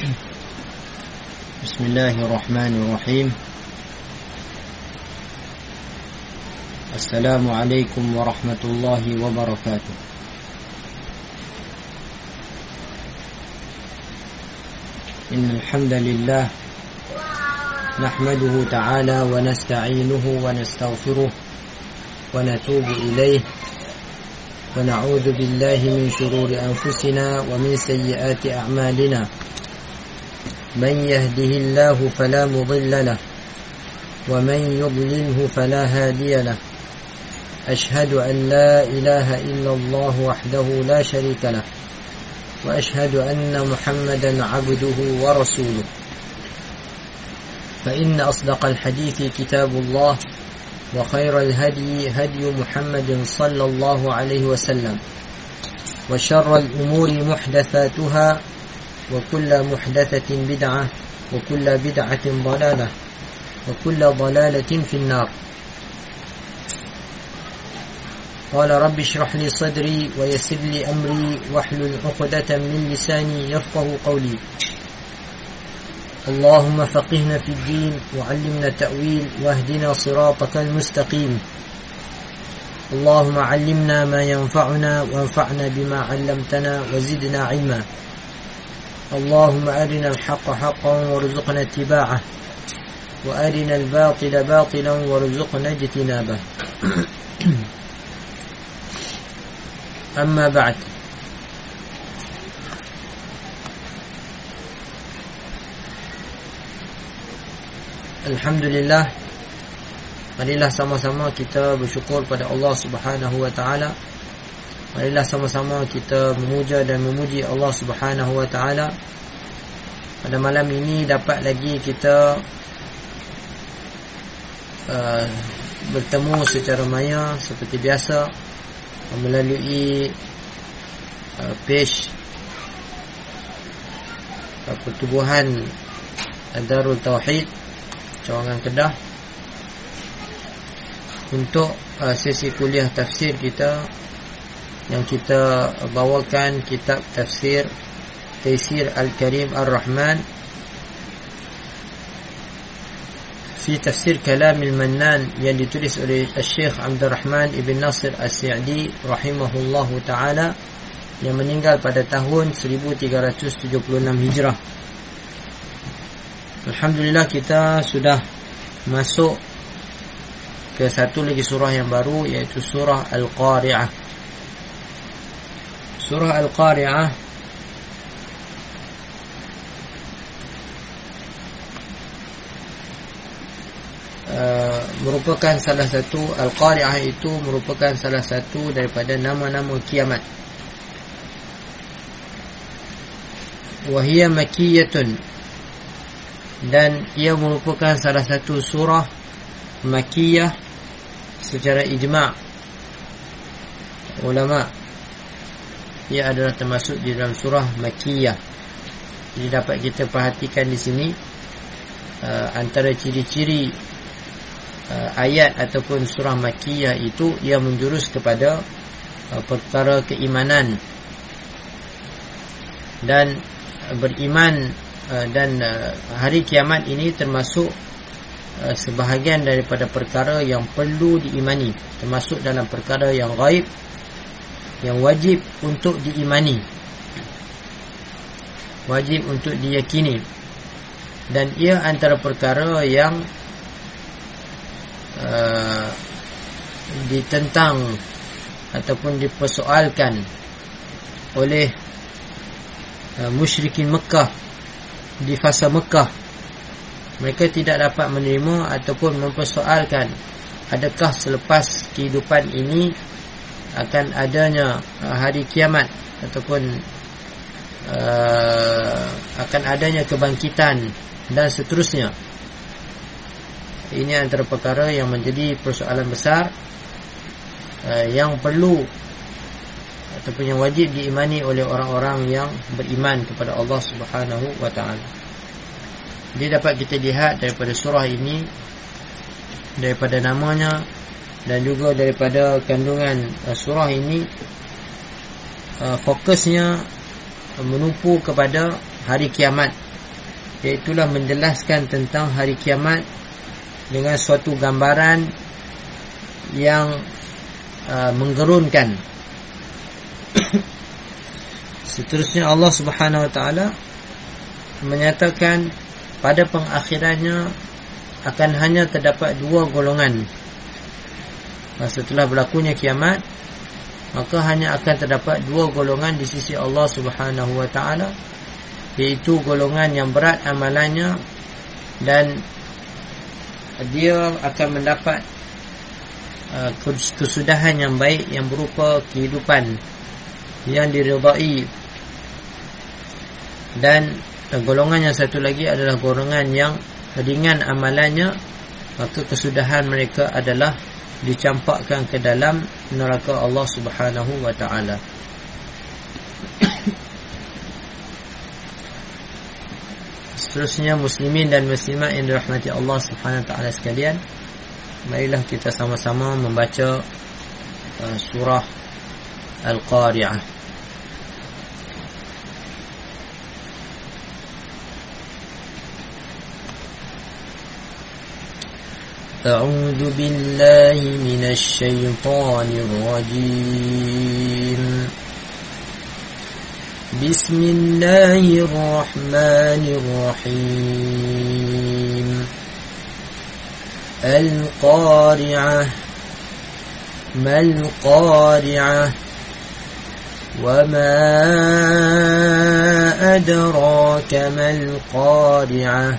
بسم الله الرحمن الرحيم. السلام عليكم ورحمة الله وبركاته. إن الحمد لله نحمده تعالى ونستعينه ونستغفره ونتوب إليه. ونعوذ بالله من شرور أنفسنا ومن سيئات أعمالنا. من يهده الله فلا مضل له ومن يضلله فلا هادي له. أشهد أن لا إله إلا الله وحده لا شريك له وأشهد أن محمدا عبده ورسوله. فإن أصدق الحديث كتاب الله وخير الهدي هدي محمد صلى الله عليه وسلم وشر الأمور محدثاتها وكل محدثة بدعة وكل بدعة ضلالة وكل ضلالة في النار. قال رب اشرح لي صدري ويسر لي أمري واحلل عقدة من لساني يفقه قولي. اللهم فقهنا في الدين وعلمنا التأويل واهدنا صراطك المستقيم. اللهم علمنا ما ينفعنا وانفعنا بما علمتنا وزدنا علما. اللهم أرنا الحق حقا وارزقنا اتباعه وأرنا الباطل باطلا وارزقنا اجتنابه. أما بعد الحمد لله Marilah سما سما كتاب bersyukur pada الله سبحانه وتعالى Marilah sama-sama kita memuja dan memuji Allah Subhanahu wa taala. Pada malam ini dapat lagi kita uh, bertemu secara maya seperti biasa melalui uh, page uh, pertubuhan Darul Tauhid Cawangan Kedah untuk uh, sesi kuliah tafsir kita yang kita bawakan kitab tafsir Taisir Al-Karim Ar-Rahman fi tafsir Kalam Al-Mannan yang ditulis oleh Syekh Abdul Rahman Ibn Nasir As-Sa'di rahimahullahu taala yang meninggal pada tahun 1376 Hijrah. Alhamdulillah kita sudah masuk ke satu lagi surah yang baru iaitu surah Al-Qari'ah. Surah Al-Qari'ah. Uh, merupakan salah satu Al-Qari'ah itu merupakan salah satu daripada nama-nama kiamat. Wahia makiyatun. Dan ia merupakan salah satu surah makiyah secara ijma' ulama ia adalah termasuk di dalam surah makiyah jadi dapat kita perhatikan di sini uh, antara ciri-ciri uh, ayat ataupun surah makiyah itu ia menjurus kepada uh, perkara keimanan dan beriman uh, dan uh, hari kiamat ini termasuk uh, sebahagian daripada perkara yang perlu diimani termasuk dalam perkara yang gaib yang wajib untuk diimani. Wajib untuk diyakini. Dan ia antara perkara yang uh, ditentang ataupun dipersoalkan oleh uh, musyrikin Mekah di fasa Mekah. Mereka tidak dapat menerima ataupun mempersoalkan adakah selepas kehidupan ini akan adanya uh, hari kiamat ataupun uh, akan adanya kebangkitan dan seterusnya ini antara perkara yang menjadi persoalan besar uh, yang perlu ataupun yang wajib diimani oleh orang-orang yang beriman kepada Allah Subhanahu wa taala. Dia dapat kita lihat daripada surah ini daripada namanya dan juga daripada kandungan uh, surah ini uh, fokusnya menumpu kepada hari kiamat. Iaitulah menjelaskan tentang hari kiamat Dengan suatu gambaran Yang uh, Menggerunkan. Seterusnya Allah subhanahu wa ta'ala Menyatakan Pada pengakhirannya Akan hanya terdapat dua golongan Setelah berlakunya kiamat Maka hanya akan terdapat dua golongan di sisi Allah subhanahu wa ta'ala iaitu golongan yang berat amalannya dan dia akan mendapat uh, kesudahan yang baik yang berupa kehidupan yang diridai dan uh, golongan yang satu lagi adalah golongan yang ringan amalannya maka kesudahan mereka adalah dicampakkan ke dalam neraka Allah Subhanahu wa taala Seterusnya muslimin dan muslimat yang dirahmati Allah Subhanahu taala sekalian. Marilah kita sama-sama membaca uh, surah Al-Qari'ah. أعوذ بالله من الشيطان الرجيم. بسم الله الرحمن الرحيم. القارعة. ما القارعة؟ وما أدراك ما القارعة؟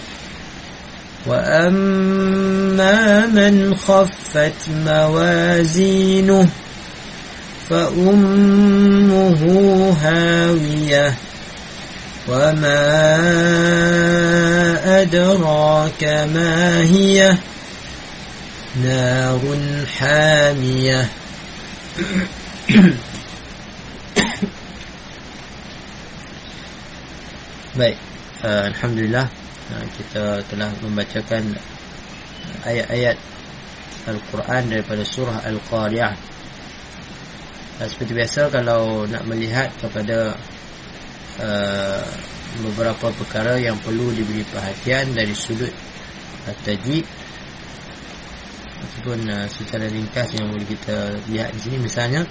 وأما من خفت موازينه فأمه هاوية وما أدراك ما هي نار حامية Baik, uh, Alhamdulillah kita telah membacakan ayat-ayat Al-Quran daripada surah Al-Qari'ah. Uh, seperti biasa kalau nak melihat kepada uh, beberapa perkara yang perlu diberi perhatian dari sudut tajwid ataupun uh, secara ringkas yang boleh kita lihat di sini misalnya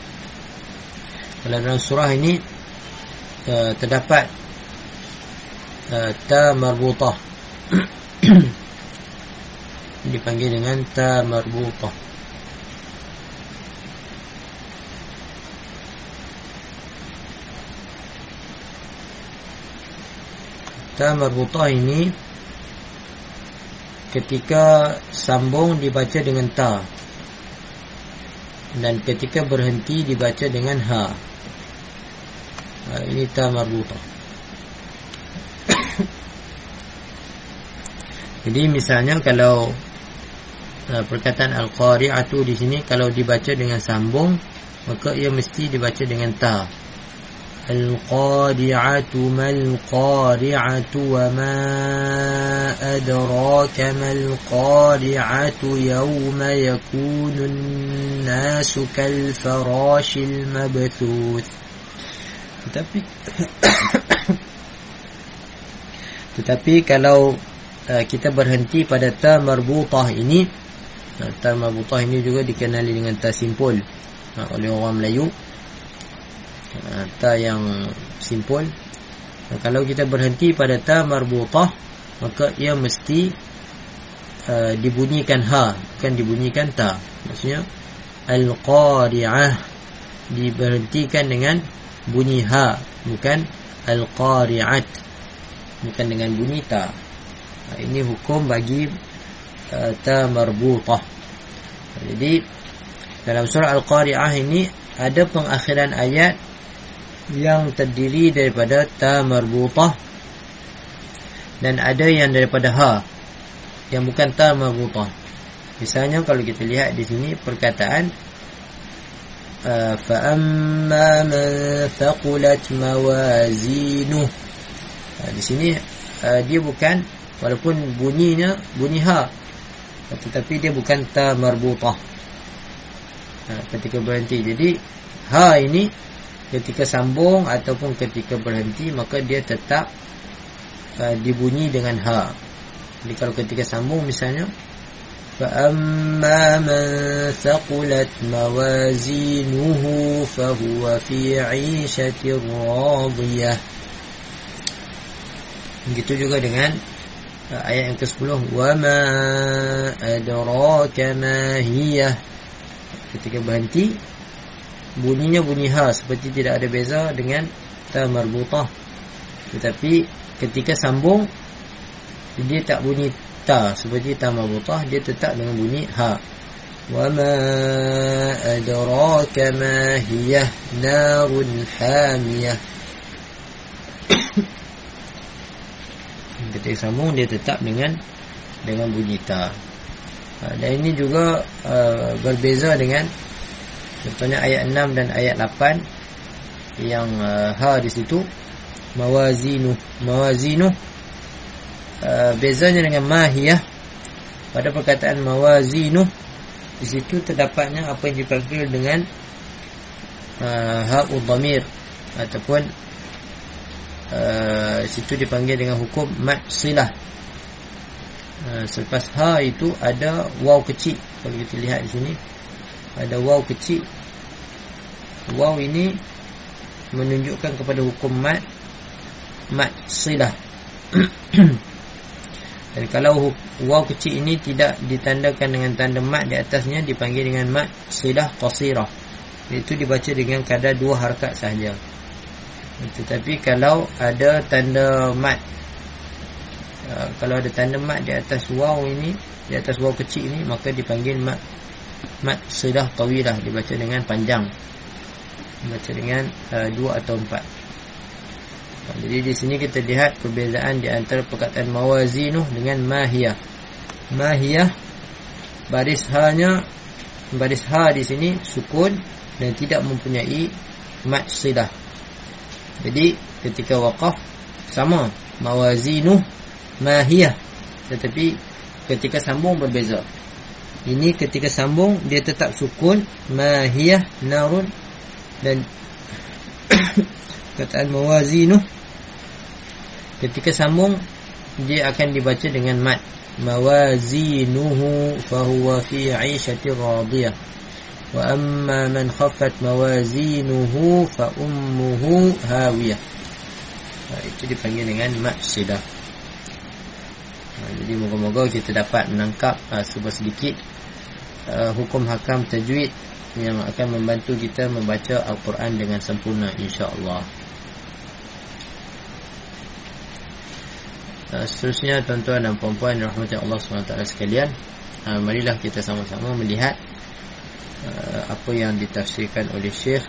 kalau dalam surah ini uh, terdapat uh, ta marbutah dipanggil dengan ta marbutah ta marbutah ini ketika sambung dibaca dengan ta. Dan ketika berhenti dibaca dengan ha, ha ini ta marbutah Jadi misalnya kalau uh, perkataan al-qari'atu di sini kalau dibaca dengan sambung maka ia mesti dibaca dengan ta. Al-qari'atu mal qari'atu wa ma adraka mal qari'atu yawma yakunu an-nasu kal farashil mabthuth. Tetapi Tetapi kalau uh, kita berhenti pada ta marbutah ini. Uh, ta marbutah ini juga dikenali dengan ta simpul. Uh, oleh orang Melayu. Ta yang simpul. Kalau kita berhenti pada ta marbutah maka ia mesti uh, dibunyikan ha bukan dibunyikan ta. Maksudnya al-qari'ah diberhentikan dengan bunyi ha bukan al-qari'at bukan dengan bunyi ta ini hukum bagi uh, ta marbutah jadi dalam surah al-qari'ah ini ada pengakhiran ayat yang terdiri daripada ta marbutah dan ada yang daripada ha yang bukan ta marbutah misalnya kalau kita lihat di sini perkataan uh, fa amma man thaqulat mawazinuh. Uh, di sini uh, dia bukan walaupun bunyinya bunyi ha tetapi dia bukan ta marbutah uh, ketika berhenti jadi ha ini ketika sambung ataupun ketika berhenti maka dia tetap uh, dibunyi dengan ha. Jadi kalau ketika sambung misalnya man thaqulat mawazinuhu fa huwa fi 'ishatin radiyah. Begitu juga dengan ayat yang ke-10 wa ma adraka ma hiya. Ketika berhenti bunyinya bunyi ha seperti tidak ada beza dengan ta marbutah. Tetapi ketika sambung dia tak bunyi ta seperti ta mabutah dia tetap dengan bunyi ha wa ma adraka ma hiya narun hamiyah ketika sambung dia tetap dengan dengan bunyi ta ha, dan ini juga uh, berbeza dengan contohnya ayat 6 dan ayat 8 yang uh, ha di situ. Mawazinu mawazinu uh, bezanya dengan mahiyah. Pada perkataan mawazinu di situ terdapatnya apa yang dipanggil dengan uh, ha'ud dhamir ataupun uh, situ dipanggil dengan hukum mat silah uh, selepas ha itu ada waw kecil. Kalau kita lihat di sini ada waw kecil. Waw ini menunjukkan kepada hukum mat mat silah dan kalau waw kecil ini tidak ditandakan dengan tanda mat di atasnya dipanggil dengan mat silah qasirah. Itu dibaca dengan kadar dua harakat sahaja tetapi kalau ada tanda mat uh, kalau ada tanda mat di atas waw ini di atas waw kecil ini maka dipanggil mat mat silah tawilah dibaca dengan panjang dibaca dengan uh, dua atau empat jadi di sini kita lihat perbezaan di antara perkataan mawazinuh dengan mahiyah. Mahiyah baris ha-nya baris ha di sini sukun dan tidak mempunyai mat silah. Jadi ketika waqaf sama. Mawazinuh mahiyah. Tetapi ketika sambung berbeza. Ini ketika sambung dia tetap sukun. Mahiyah narun. Dan perkataan mawazinuh ketika sambung dia akan dibaca dengan mat mawazinuhu fahuwa fi 'ishatin radiyah khaffat mawazinuhu fa ummuhu hawiyah ha, itu dipanggil dengan mat sidah ha, jadi moga-moga kita dapat menangkap uh, sebuah sedikit uh, hukum hakam tajwid yang akan membantu kita membaca Al-Quran dengan sempurna insya-Allah. Uh, seterusnya tuan-tuan dan puan-puan rahmati Allah SWT sekalian uh, marilah kita sama-sama melihat uh, apa yang ditafsirkan oleh Syekh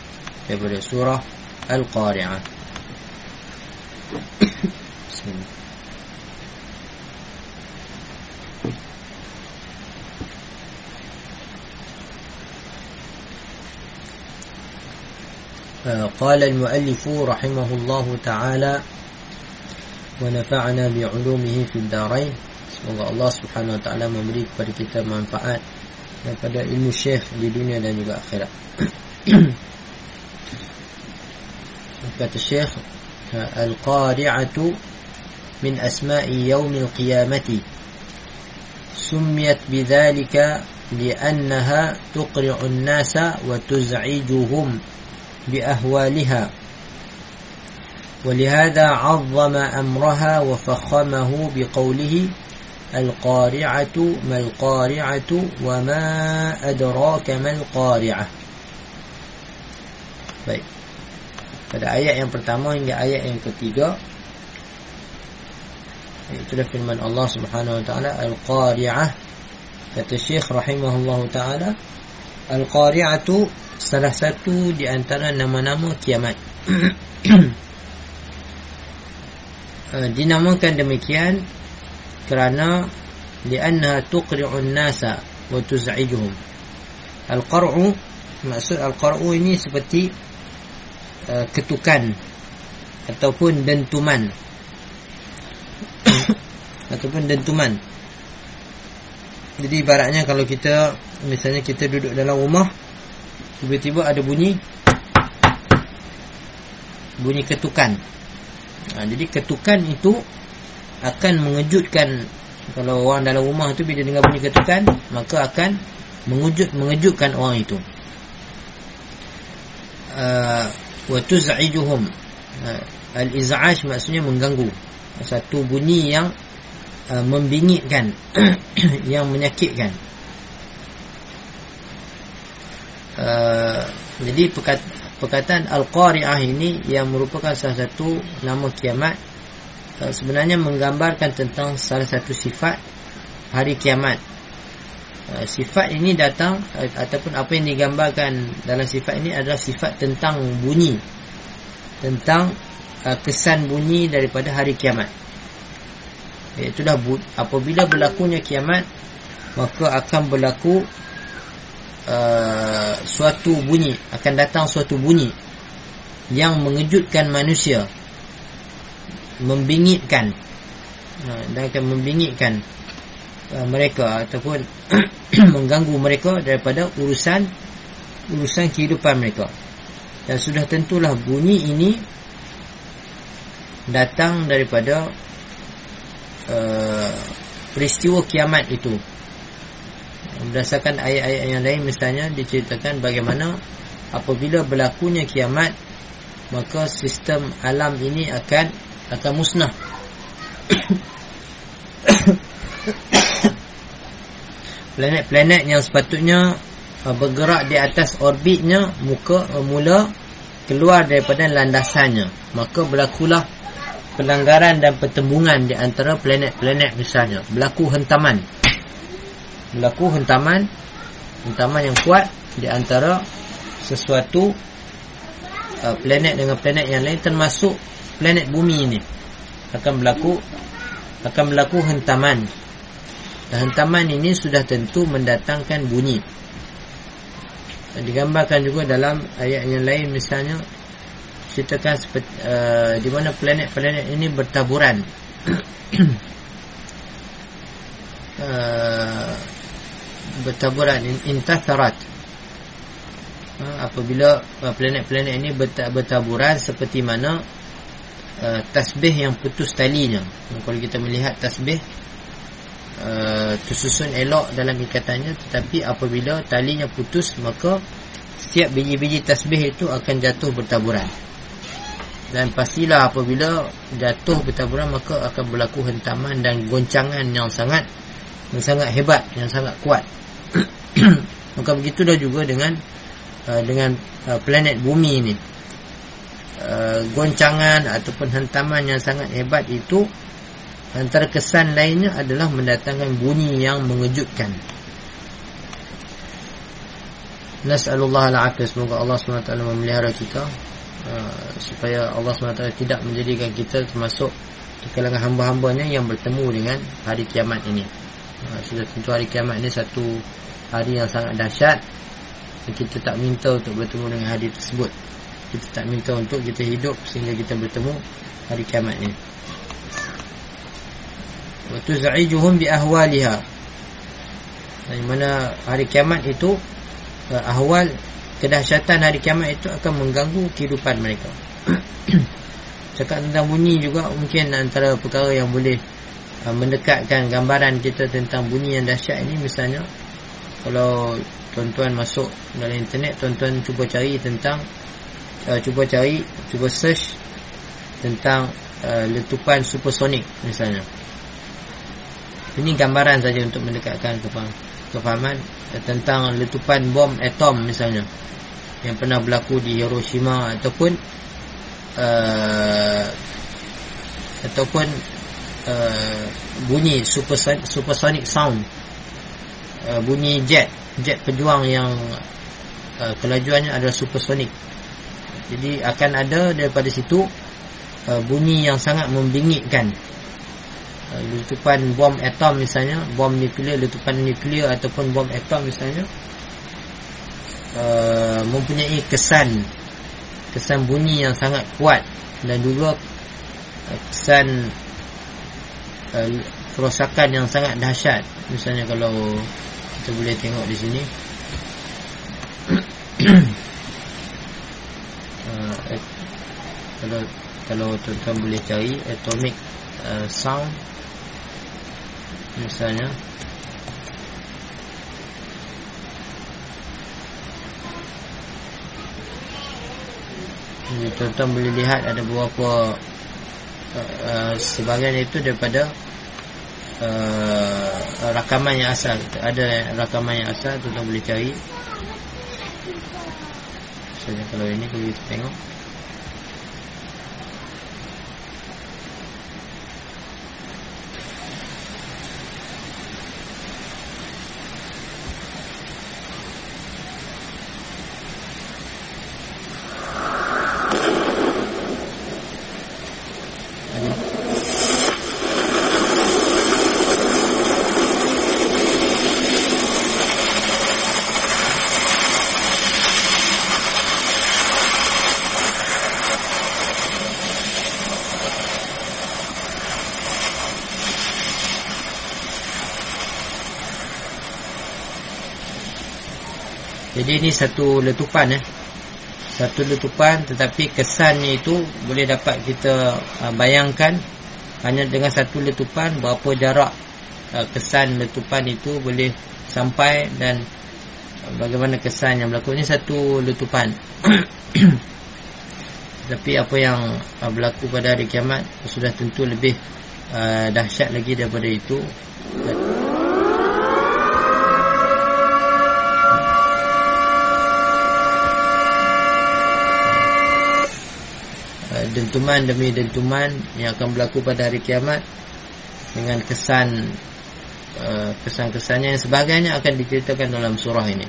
daripada surah Al-Qari'ah قال المؤلف رحمه الله تعالى ونفعنا بعلومه في الدارين semoga Allah Subhanahu wa taala memberi kepada kita manfaat daripada ilmu syekh di dunia dan juga akhirat kata syekh al-qari'atu min asma'i yawm al-qiyamati سميت بذلك لأنها تقرع الناس وتزعجهم بأهوالها ولهذا عظم أمرها وفخمه بقوله القارعة ما القارعة وما أدراك ما القارعة Baik. Pada ayat yang pertama hingga ayat yang ketiga Itulah firman Allah subhanahu wa ta'ala Al-Qari'ah Kata Syekh rahimahullah ta'ala Al-Qari'atu Salah satu di antara nama-nama kiamat uh, dinamakan demikian kerana li'annaha tuqri'un nasa wa tuz'ijuhum. Al-qar'u maksud al-qar'u ini seperti uh, ketukan ataupun dentuman. Ataupun dentuman. Jadi ibaratnya kalau kita misalnya kita duduk dalam rumah tiba-tiba ada bunyi bunyi ketukan. Ha, jadi ketukan itu akan mengejutkan. Kalau orang dalam rumah tu bila dengar bunyi ketukan maka akan mengejut mengejutkan orang itu. Uh, wa tuz'ijuhum. Uh, al-iz'aj maksudnya mengganggu. Satu bunyi yang uh, membingitkan yang menyakitkan. Uh, jadi perkat, perkataan Al-Qari'ah ini yang merupakan salah satu nama kiamat uh, sebenarnya menggambarkan tentang salah satu sifat hari kiamat. Uh, sifat ini datang uh, ataupun apa yang digambarkan dalam sifat ini adalah sifat tentang bunyi. Tentang kesan bunyi daripada hari kiamat. Itulah apabila berlakunya kiamat maka akan berlaku uh, suatu bunyi. Akan datang suatu bunyi yang mengejutkan manusia membingitkan. Uh, dan akan membingitkan uh, mereka ataupun mengganggu mereka daripada urusan urusan kehidupan mereka. Dan sudah tentulah bunyi ini datang daripada Uh, peristiwa kiamat itu. Berdasarkan ayat-ayat yang lain misalnya diceritakan bagaimana apabila berlakunya kiamat maka sistem alam ini akan akan musnah. Planet-planet yang sepatutnya uh, bergerak di atas orbitnya muka uh, mula keluar daripada landasannya. Maka berlakulah pelanggaran dan pertembungan di antara planet-planet misalnya berlaku hentaman. Berlaku hentaman hentaman yang kuat di antara sesuatu uh, planet dengan planet yang lain termasuk planet bumi ini akan berlaku akan berlaku hentaman. Dan hentaman ini sudah tentu mendatangkan bunyi. Digambarkan juga dalam ayat yang lain misalnya ceritakan seperti, uh, di mana planet-planet ini bertaburan. Uh, bertaburan intatharat uh, apabila planet-planet ini bertaburan seperti mana uh, tasbih yang putus talinya. Kalau kita melihat tasbih uh, tersusun elok dalam ikatannya tetapi apabila talinya putus maka setiap biji-biji tasbih itu akan jatuh bertaburan. Dan pastilah apabila jatuh bertaburan maka akan berlaku hentaman dan goncangan yang sangat yang sangat hebat yang sangat kuat. Maka begitulah juga dengan uh, dengan uh, planet bumi ini uh, goncangan ataupun hentaman yang sangat hebat itu antara kesan lainnya adalah mendatangkan bunyi yang mengejutkan. Nas'alullah al-afiyah. Semoga Allah SWT memelihara kita Uh, supaya Allah SWT tidak menjadikan kita termasuk di kalangan hamba-hambanya yang bertemu dengan hari kiamat ini. Uh, sudah tentu hari kiamat ini satu hari yang sangat dahsyat kita tak minta untuk bertemu dengan hari tersebut kita tak minta untuk kita hidup sehingga kita bertemu hari kiamat ini waktu za'ijuhum bi ahwaliha di mana hari kiamat itu uh, ahwal kedahsyatan hari kiamat itu akan mengganggu kehidupan mereka. Cakap tentang bunyi juga mungkin antara perkara yang boleh uh, mendekatkan gambaran kita tentang bunyi yang dahsyat ini misalnya kalau tuan-tuan masuk dalam internet tuan-tuan cuba cari tentang uh, cuba cari cuba search tentang uh, letupan supersonik misalnya. Ini gambaran saja untuk mendekatkan kefahaman uh, tentang letupan bom atom misalnya yang pernah berlaku di Hiroshima ataupun uh, ataupun uh, bunyi supersonic, supersonic sound uh, bunyi jet jet pejuang yang uh, kelajuannya adalah supersonic jadi akan ada daripada situ uh, bunyi yang sangat membingitkan. Uh, letupan bom atom misalnya bom nuklear letupan nuklear ataupun bom atom misalnya uh, mempunyai kesan kesan bunyi yang sangat kuat dan juga uh, kesan uh, kerosakan yang sangat dahsyat. Misalnya kalau kita boleh tengok di sini uh, kalau kalau tuan-tuan boleh cari atomic uh, sound misalnya. Tuan-tuan boleh lihat ada beberapa uh, uh, sebahagian itu daripada uh, rakaman yang asal. Ada rakaman yang asal tuan-tuan boleh cari. Misalnya kalau ini kalau kita tengok Jadi ini satu letupan eh. Satu letupan tetapi kesannya itu boleh dapat kita uh, bayangkan hanya dengan satu letupan berapa jarak uh, kesan letupan itu boleh sampai dan uh, bagaimana kesan yang berlaku ini satu letupan. Tapi apa yang uh, berlaku pada hari kiamat sudah tentu lebih uh, dahsyat lagi daripada itu. Dentuman demi dentuman yang akan berlaku pada hari kiamat dengan kesan uh, kesan-kesannya yang sebagainya akan diceritakan dalam surah ini.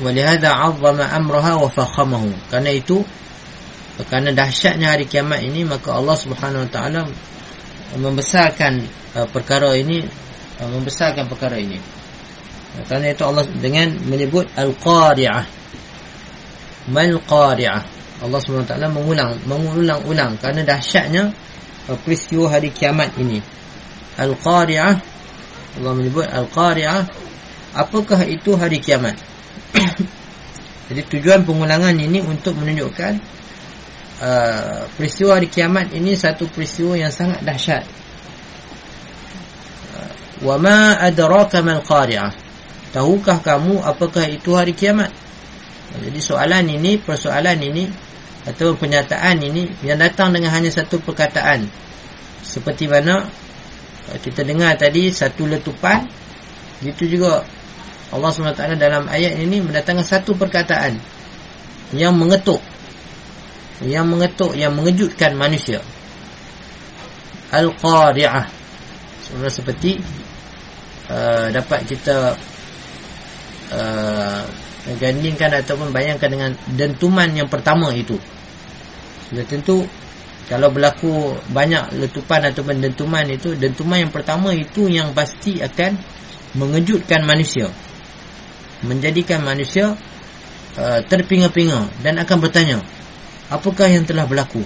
Walihada 'azzama amraha wa fakhamahu. Karena itu kerana dahsyatnya hari kiamat ini maka Allah Subhanahu wa taala membesarkan uh, perkara ini uh, membesarkan perkara ini. Kerana itu Allah dengan menyebut al-qari'ah mal qari'ah. Allah SWT mengulang mengulang-ulang kerana dahsyatnya uh, peristiwa hari kiamat ini. Al qari'ah Allah menyebut al qari'ah apakah itu hari kiamat? Jadi tujuan pengulangan ini untuk menunjukkan uh, peristiwa hari kiamat ini satu peristiwa yang sangat dahsyat. Uh, wa ma adraka mal qari'ah. Tahukah kamu apakah itu hari kiamat jadi soalan ini, persoalan ini atau penyataan ini yang datang dengan hanya satu perkataan. Seperti mana eh, kita dengar tadi satu letupan, gitu juga Allah SWT dalam ayat ini mendatangkan satu perkataan yang mengetuk yang mengetuk, yang mengejutkan manusia. Al-Qari'ah. Sebenarnya seperti uh, dapat kita uh, gandingkan ataupun bayangkan dengan dentuman yang pertama itu. Sudah tentu kalau berlaku banyak letupan ataupun dentuman itu, dentuman yang pertama itu yang pasti akan mengejutkan manusia. Menjadikan manusia uh, terpinga-pinga dan akan bertanya, apakah yang telah berlaku?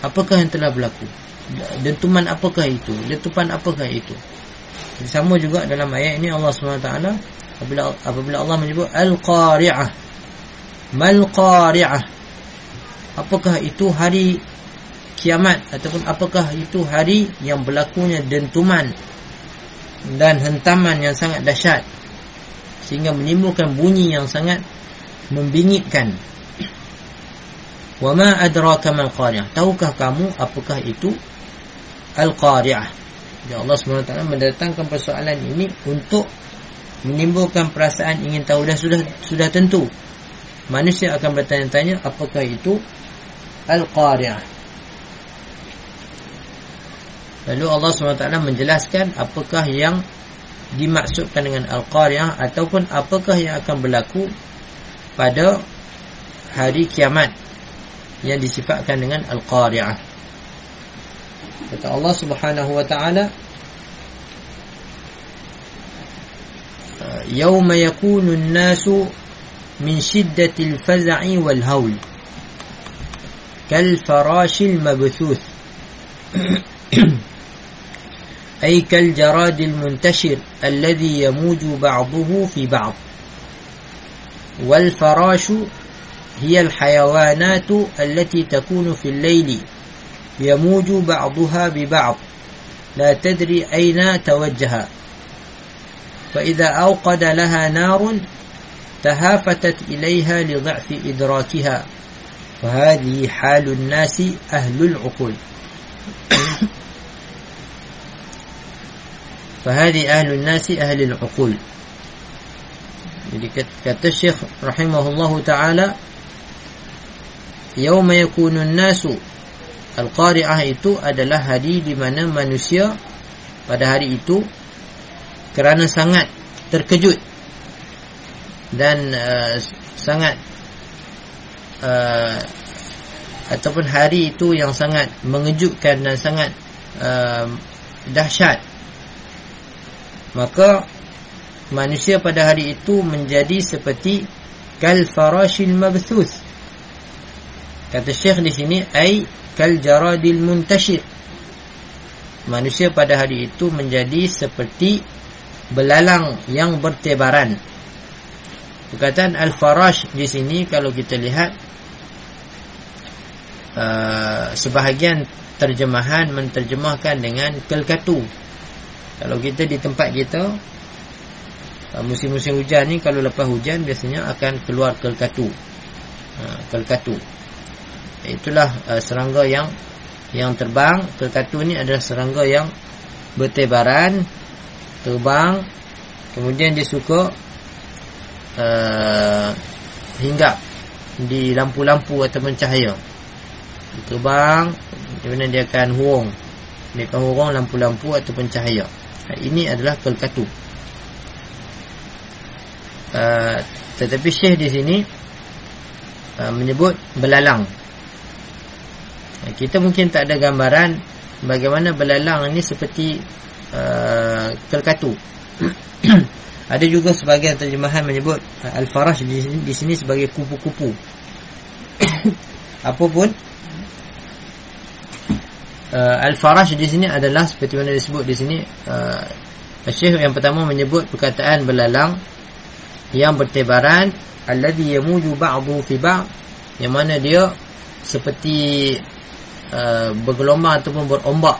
Apakah yang telah berlaku? Dentuman apakah itu? Letupan apakah itu? Sama juga dalam ayat ini Allah SWT apabila apabila Allah menyebut al-qari'ah. Mal qari'ah apakah itu hari kiamat ataupun apakah itu hari yang berlakunya dentuman dan hentaman yang sangat dahsyat sehingga menimbulkan bunyi yang sangat membingitkan? Wa ma adraka mal qari'ah tahukah kamu apakah itu al-qari'ah? Ya Allah SWT mendatangkan persoalan ini untuk menimbulkan perasaan ingin tahu dah sudah sudah tentu. Manusia akan bertanya-tanya apakah itu al-qari'ah? Lalu Allah SWT menjelaskan apakah yang dimaksudkan dengan al-qari'ah ataupun apakah yang akan berlaku pada hari kiamat yang disifatkan dengan al-qari'ah. Kata Allah Subhanahu wa taala يوم يكون الناس من شدة الفزع والهول كالفراش المبثوث. أي كالجراد المنتشر الذي يموج بعضه في بعض. والفراش هي الحيوانات التي تكون في الليل يموج بعضها ببعض. لا تدري أين توجه. فإذا أوقد لها نار تهافتت إليها لضعف إدراكها. فهذه حال الناس أهل العقول. فهذه أهل الناس أهل العقول. يعني كتب الشيخ رحمه الله تعالى يوم يكون الناس القارعة itu adalah hari di mana manusia pada hari itu kerana sangat terkejut dan uh, sangat uh, ataupun hari itu yang sangat mengejutkan dan sangat uh, dahsyat. Maka manusia pada hari itu menjadi seperti kal farashil mabthus. Kata syekh di sini ai kal jaradil muntashir. Manusia pada hari itu menjadi seperti belalang yang bertebaran perkataan al farash di sini kalau kita lihat uh, sebahagian terjemahan menterjemahkan dengan kelkatu kalau kita di tempat kita Ah, musim-musim hujan ni kalau lepas hujan biasanya akan keluar kelkatu. Ha, kelkatu. Itulah uh, serangga yang yang terbang. Kelkatu ni adalah serangga yang bertebaran, terbang, kemudian dia suka uh, hinggap di lampu-lampu atau cahaya. Dia terbang, kemudian dia akan hurung. Dia akan hurung lampu-lampu atau cahaya. Ini adalah kelkatu. Uh, tetapi Syekh di sini uh, menyebut belalang. Uh, kita mungkin tak ada gambaran bagaimana belalang ini seperti kelkatu. ada juga sebagian terjemahan menyebut uh, al-farash di, di sini sebagai kupu-kupu. Apapun uh, al-farash di sini adalah seperti mana disebut di sini uh, Syekh yang pertama menyebut perkataan belalang yang bertebaran alladhi yamuju ba'du fi ba' yang mana dia seperti uh, bergelombang ataupun berombak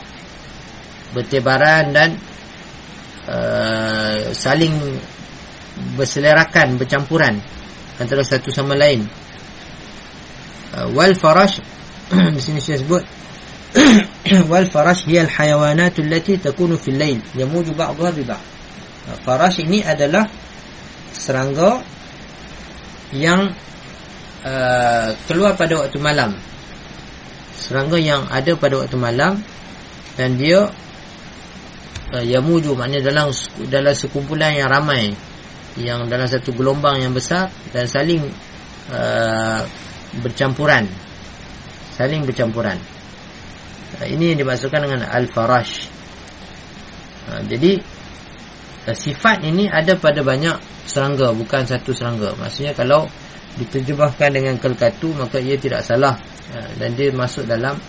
bertebaran dan uh, saling berselerakan bercampuran antara satu sama lain. Uh, wal farash di sini saya sebut wal farash hiya al hayawanat allati takunu fil lail yamuju ba'daha bi ba' uh, farash ini adalah serangga yang uh, keluar pada waktu malam. Serangga yang ada pada waktu malam dan dia uh, yamuju maknanya dalam dalam sekumpulan yang ramai yang dalam satu gelombang yang besar dan saling uh, bercampuran. Saling bercampuran. Uh, ini yang dimaksudkan dengan al-farash. Uh, jadi uh, sifat ini ada pada banyak serangga bukan satu serangga. Maksudnya kalau diterjemahkan dengan kelkatu maka ia tidak salah. Ha, dan dia masuk dalam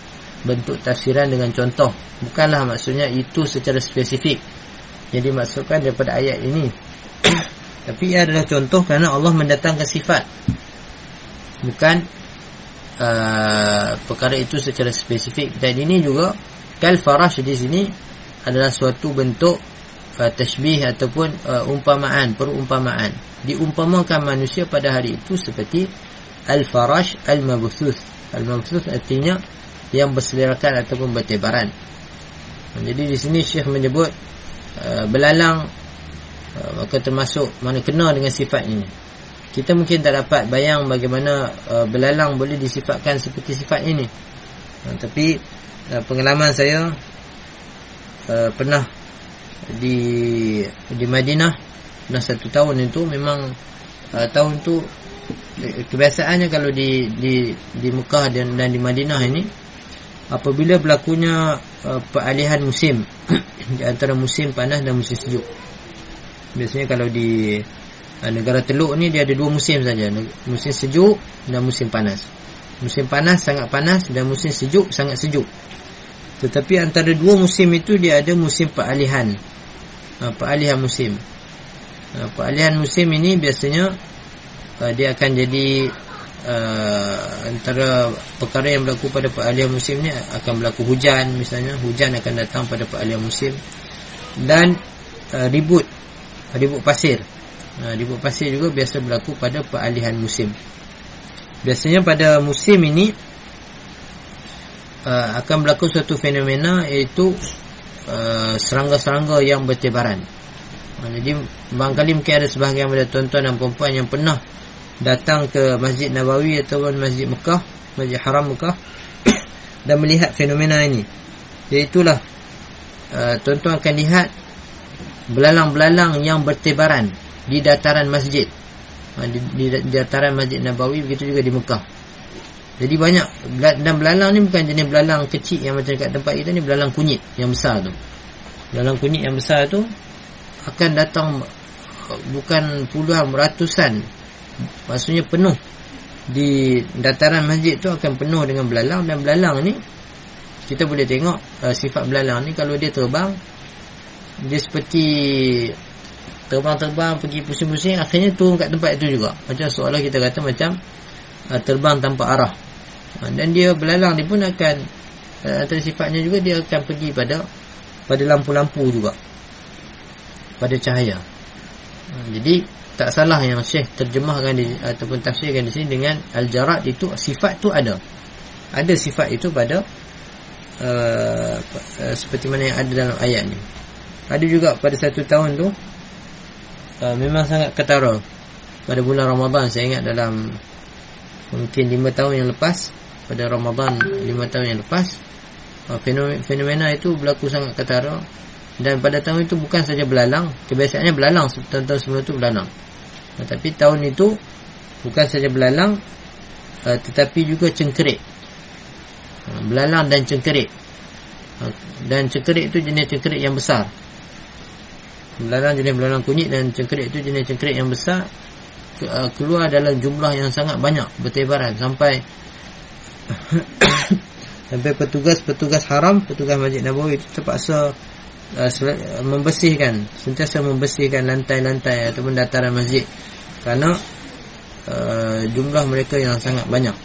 bentuk tafsiran dengan contoh bukanlah maksudnya itu secara spesifik. Yang dimaksudkan daripada ayat ini. Tapi ia adalah contoh kerana Allah mendatangkan sifat. Bukan uh, perkara itu secara spesifik. Dan ini juga kal farash di sini adalah suatu bentuk uh, tashbih ataupun uh, umpamaan perumpamaan. Diumpamakan manusia pada hari itu seperti al-farash al-mabthuth al-mabthuth artinya yang berselerakan ataupun bertebaran jadi di sini syekh menyebut uh, belalang uh, maka termasuk mana kena dengan sifat ini. Kita mungkin tak dapat bayang bagaimana uh, belalang boleh disifatkan seperti sifat ini. Uh, tapi uh, pengalaman saya uh, pernah di di Madinah dah satu tahun itu memang uh, tahun tu kebiasaannya kalau di di di Mekah dan dan di Madinah ini apabila berlakunya uh, peralihan musim di antara musim panas dan musim sejuk. Biasanya kalau di uh, negara Teluk ni dia ada dua musim saja, musim sejuk dan musim panas. Musim panas sangat panas dan musim sejuk sangat sejuk. Tetapi antara dua musim itu dia ada musim peralihan. Uh, peralihan musim. Uh, peralihan musim ini biasanya uh, dia akan jadi uh, antara perkara yang berlaku pada peralihan musim ni akan berlaku hujan misalnya. Hujan akan datang pada peralihan musim. Dan uh, ribut. Ribut pasir. Uh, ribut pasir juga biasa berlaku pada peralihan musim. Biasanya pada musim ini uh, akan berlaku suatu fenomena iaitu uh, serangga-serangga yang bertebaran. Uh, jadi barangkali mungkin ada sebahagian pada tuan-tuan dan perempuan yang pernah datang ke Masjid Nabawi ataupun Masjid Mekah, Masjid Haram Mekah dan melihat fenomena ini. Iaitulah uh, tuan-tuan akan lihat belalang-belalang yang bertebaran di dataran masjid. Uh, di, di, di dataran Masjid Nabawi begitu juga di Mekah. Jadi banyak dan belalang ni bukan jenis belalang kecil yang macam dekat tempat kita ni belalang kunyit yang besar tu. Belalang kunyit yang besar tu akan datang bukan puluhan ratusan maksudnya penuh. Di dataran masjid tu akan penuh dengan belalang dan belalang ni kita boleh tengok uh, sifat belalang ni kalau dia terbang dia seperti terbang-terbang pergi pusing-pusing akhirnya turun kat tempat itu juga. Macam seolah kita kata macam uh, terbang tanpa arah. Uh, dan dia belalang ni pun akan uh, antara sifatnya juga dia akan pergi pada pada lampu-lampu juga. Pada cahaya. Uh, jadi tak salah yang Syekh terjemahkan di, ataupun tafsirkan di sini dengan al-jarad itu sifat tu ada. Ada sifat itu pada uh, uh, seperti mana yang ada dalam ayat ni. Ada juga pada satu tahun tu uh, memang sangat ketara pada bulan Ramadan saya ingat dalam mungkin 5 tahun yang lepas pada Ramadan 5 tahun yang lepas uh, fenomena, fenomena itu berlaku sangat ketara dan pada tahun itu bukan saja belalang kebiasaannya belalang tahun-tahun sebelum itu belalang tetapi tahun itu bukan saja belalang uh, tetapi juga cengkerik. Uh, belalang dan cengkerik. Uh, dan cengkerik itu jenis cengkerik yang besar. Belalang jenis belalang kunyit dan cengkerik itu jenis cengkerik yang besar uh, keluar dalam jumlah yang sangat banyak bertebaran sampai sampai petugas-petugas haram petugas masjid Nabawi itu terpaksa uh, membersihkan sentiasa membersihkan lantai-lantai ataupun dataran masjid. Kerana uh, jumlah mereka yang sangat banyak.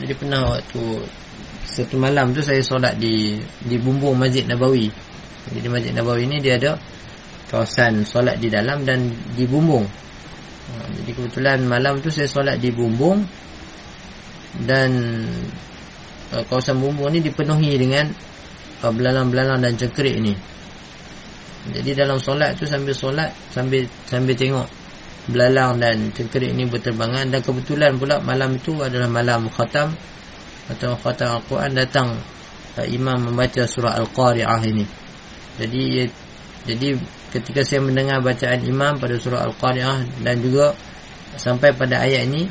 Jadi pernah waktu satu malam tu saya solat di di bumbung Masjid Nabawi. Jadi Masjid Nabawi ni dia ada kawasan solat di dalam dan di bumbung. Jadi kebetulan malam tu saya solat di bumbung dan uh, kawasan bumbung ni dipenuhi dengan belalang-belalang dan cengkerik ni. Jadi dalam solat tu sambil solat sambil sambil tengok belalang dan cengkerik ni berterbangan dan kebetulan pula malam itu adalah malam khatam atau khatam Al-Quran datang uh, imam membaca surah Al-Qari'ah ini. Jadi jadi ketika saya mendengar bacaan imam pada surah Al-Qari'ah dan juga sampai pada ayat ini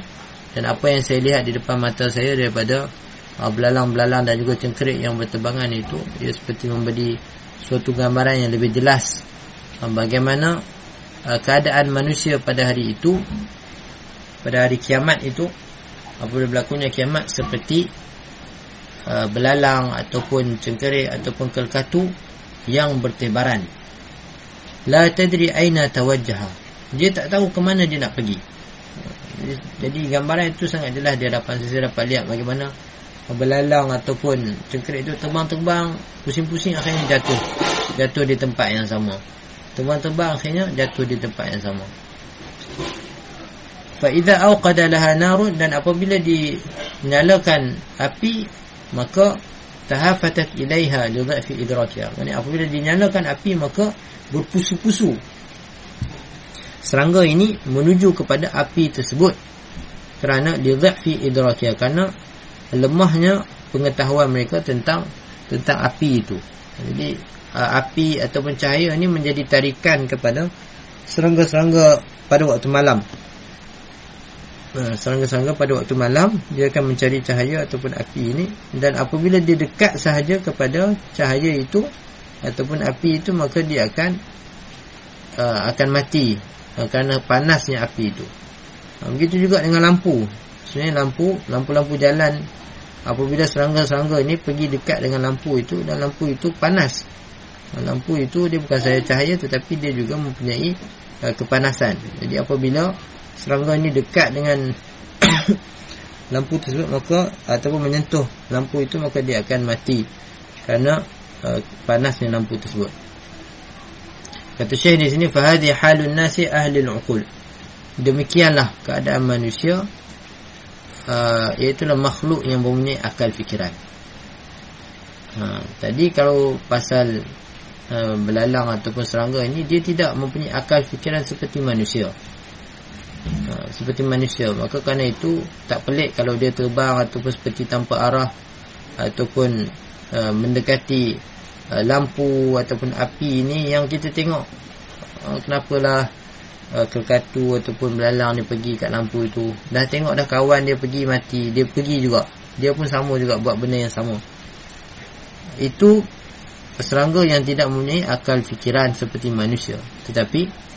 dan apa yang saya lihat di depan mata saya daripada belalang-belalang dan juga cengkerik yang berterbangan itu ia seperti memberi suatu gambaran yang lebih jelas. Ah, bagaimana ah, keadaan manusia pada hari itu pada hari kiamat itu apabila berlakunya kiamat seperti belalang ataupun cengkerik ataupun kelkatu yang bertebaran. La tadri aina tawajjaha. Dia tak tahu ke mana dia nak pergi. Jadi gambaran itu sangat jelas di hadapan saya dapat lihat bagaimana belalang ataupun cengkerik itu terbang-terbang pusing-pusing akhirnya jatuh. Jatuh di tempat yang sama. Terbang-terbang akhirnya jatuh di tempat yang sama. Fa idza awqada laha narun dan apabila dinyalakan api maka tahafatat ilaiha li dha'fi idrakiha. Yani apabila dinyalakan api maka berpusu-pusu. Serangga ini menuju kepada api tersebut kerana li dha'fi idrakiha kerana lemahnya pengetahuan mereka tentang tentang api itu. Jadi uh, api ataupun cahaya ini menjadi tarikan kepada serangga-serangga pada waktu malam. Ha, serangga-serangga pada waktu malam dia akan mencari cahaya ataupun api ini. Dan apabila dia dekat sahaja kepada cahaya itu ataupun api itu maka dia akan uh, akan mati uh, kerana panasnya api itu. Uh, begitu juga dengan lampu. Sebenarnya lampu lampu-lampu jalan apabila serangga-serangga ini pergi dekat dengan lampu itu dan lampu itu panas lampu itu dia bukan sahaja cahaya tetapi dia juga mempunyai uh, kepanasan jadi apabila serangga ini dekat dengan lampu tersebut maka ataupun menyentuh lampu itu maka dia akan mati kerana uh, panasnya lampu tersebut. Kata Syekh di sini fa hadhi halun nasi ahli al-uqul. Demikianlah keadaan manusia uh, iaitu makhluk yang mempunyai akal fikiran. Ha, tadi kalau pasal uh, belalang ataupun serangga ini dia tidak mempunyai akal fikiran seperti manusia ha, seperti manusia maka kerana itu tak pelik kalau dia terbang ataupun seperti tanpa arah ataupun uh, mendekati uh, lampu ataupun api ini yang kita tengok uh, kenapalah uh, kekatu ataupun belalang ni pergi kat lampu itu. Dah tengok dah kawan dia pergi mati dia pergi juga. Dia pun sama juga buat benda yang sama. Itu serangga yang tidak mempunyai akal fikiran seperti manusia. Tetapi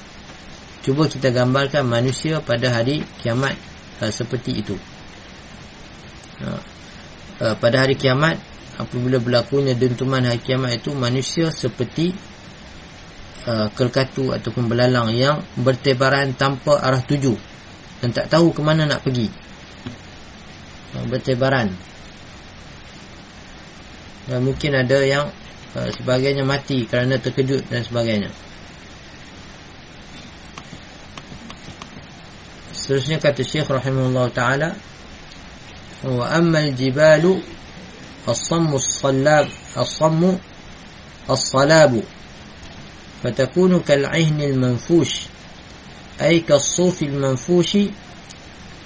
Cuba kita gambarkan manusia pada hari kiamat uh, seperti itu. Uh, uh, pada hari kiamat, apabila berlakunya dentuman hari kiamat itu, manusia seperti uh, kelkatu ataupun belalang yang bertebaran tanpa arah tuju dan tak tahu ke mana nak pergi. Uh, bertebaran. Dan mungkin ada yang uh, sebagainya mati kerana terkejut dan sebagainya. Seterusnya kata Syekh rahimahullah taala wa amma al-jibalu as-sammu as-sallab as-sammu as-salabu فتكون كالعهن المنفوش أي كالصوف المنفوش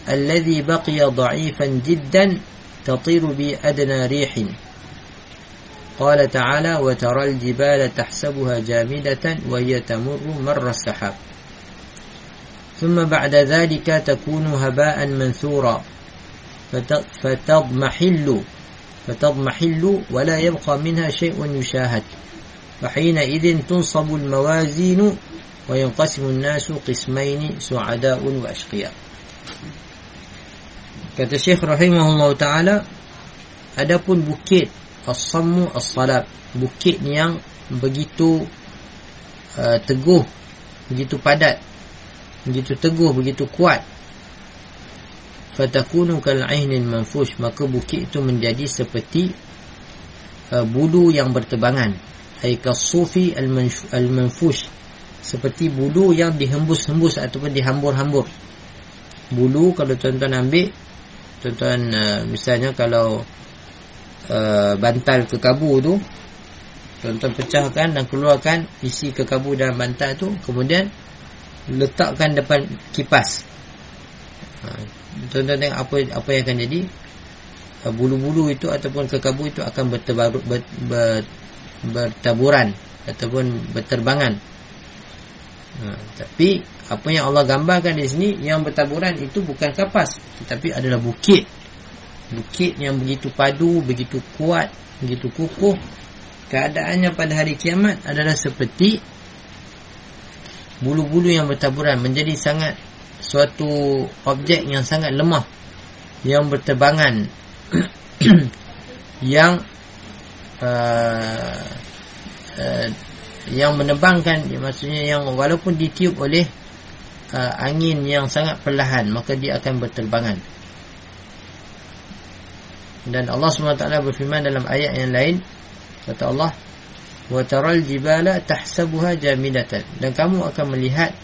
الذي بقي ضعيفا جدا تطير بأدنى ريح. قال تعالى وترى الجبال تحسبها جامدة وهي تمر مر السحاب ثم بعد ذلك تكون هباء منثورا فتضمحل فتضمحل ولا يبقى منها شيء يشاهد. فحينئذ تنصب الموازين وينقسم الناس قسمين سعداء وأشقياء kata Syekh rahimahullah taala adapun bukit as-sammu as-salab bukit yang begitu uh, teguh begitu padat begitu teguh begitu kuat fatakunu kal ainil manfush maka bukit itu menjadi seperti uh, bulu yang bertebangan ai kasufi al manfush seperti bulu yang dihembus-hembus ataupun dihambur-hambur bulu kalau tuan-tuan ambil tuan-tuan uh, misalnya kalau uh, bantal kekabu tu tuan-tuan pecahkan dan keluarkan isi kekabu dalam bantal tu kemudian letakkan depan kipas. Ha, tuan-tuan tengok apa apa yang akan jadi. Ha, bulu-bulu itu ataupun kekabu itu akan bertebarut ber, ber, bertaburan ataupun berterbangan. Ha, tapi apa yang Allah gambarkan di sini yang bertaburan itu bukan kapas tetapi adalah bukit. Bukit yang begitu padu, begitu kuat, begitu kukuh. Keadaannya pada hari kiamat adalah seperti bulu-bulu yang bertaburan menjadi sangat suatu objek yang sangat lemah yang berterbangan yang uh, uh, yang menebangkan maksudnya yang walaupun ditiup oleh uh, angin yang sangat perlahan maka dia akan berterbangan. Dan Allah SWT berfirman dalam ayat yang lain kata Allah wa taral jibala tahsabuha jamidatan. Dan kamu akan melihat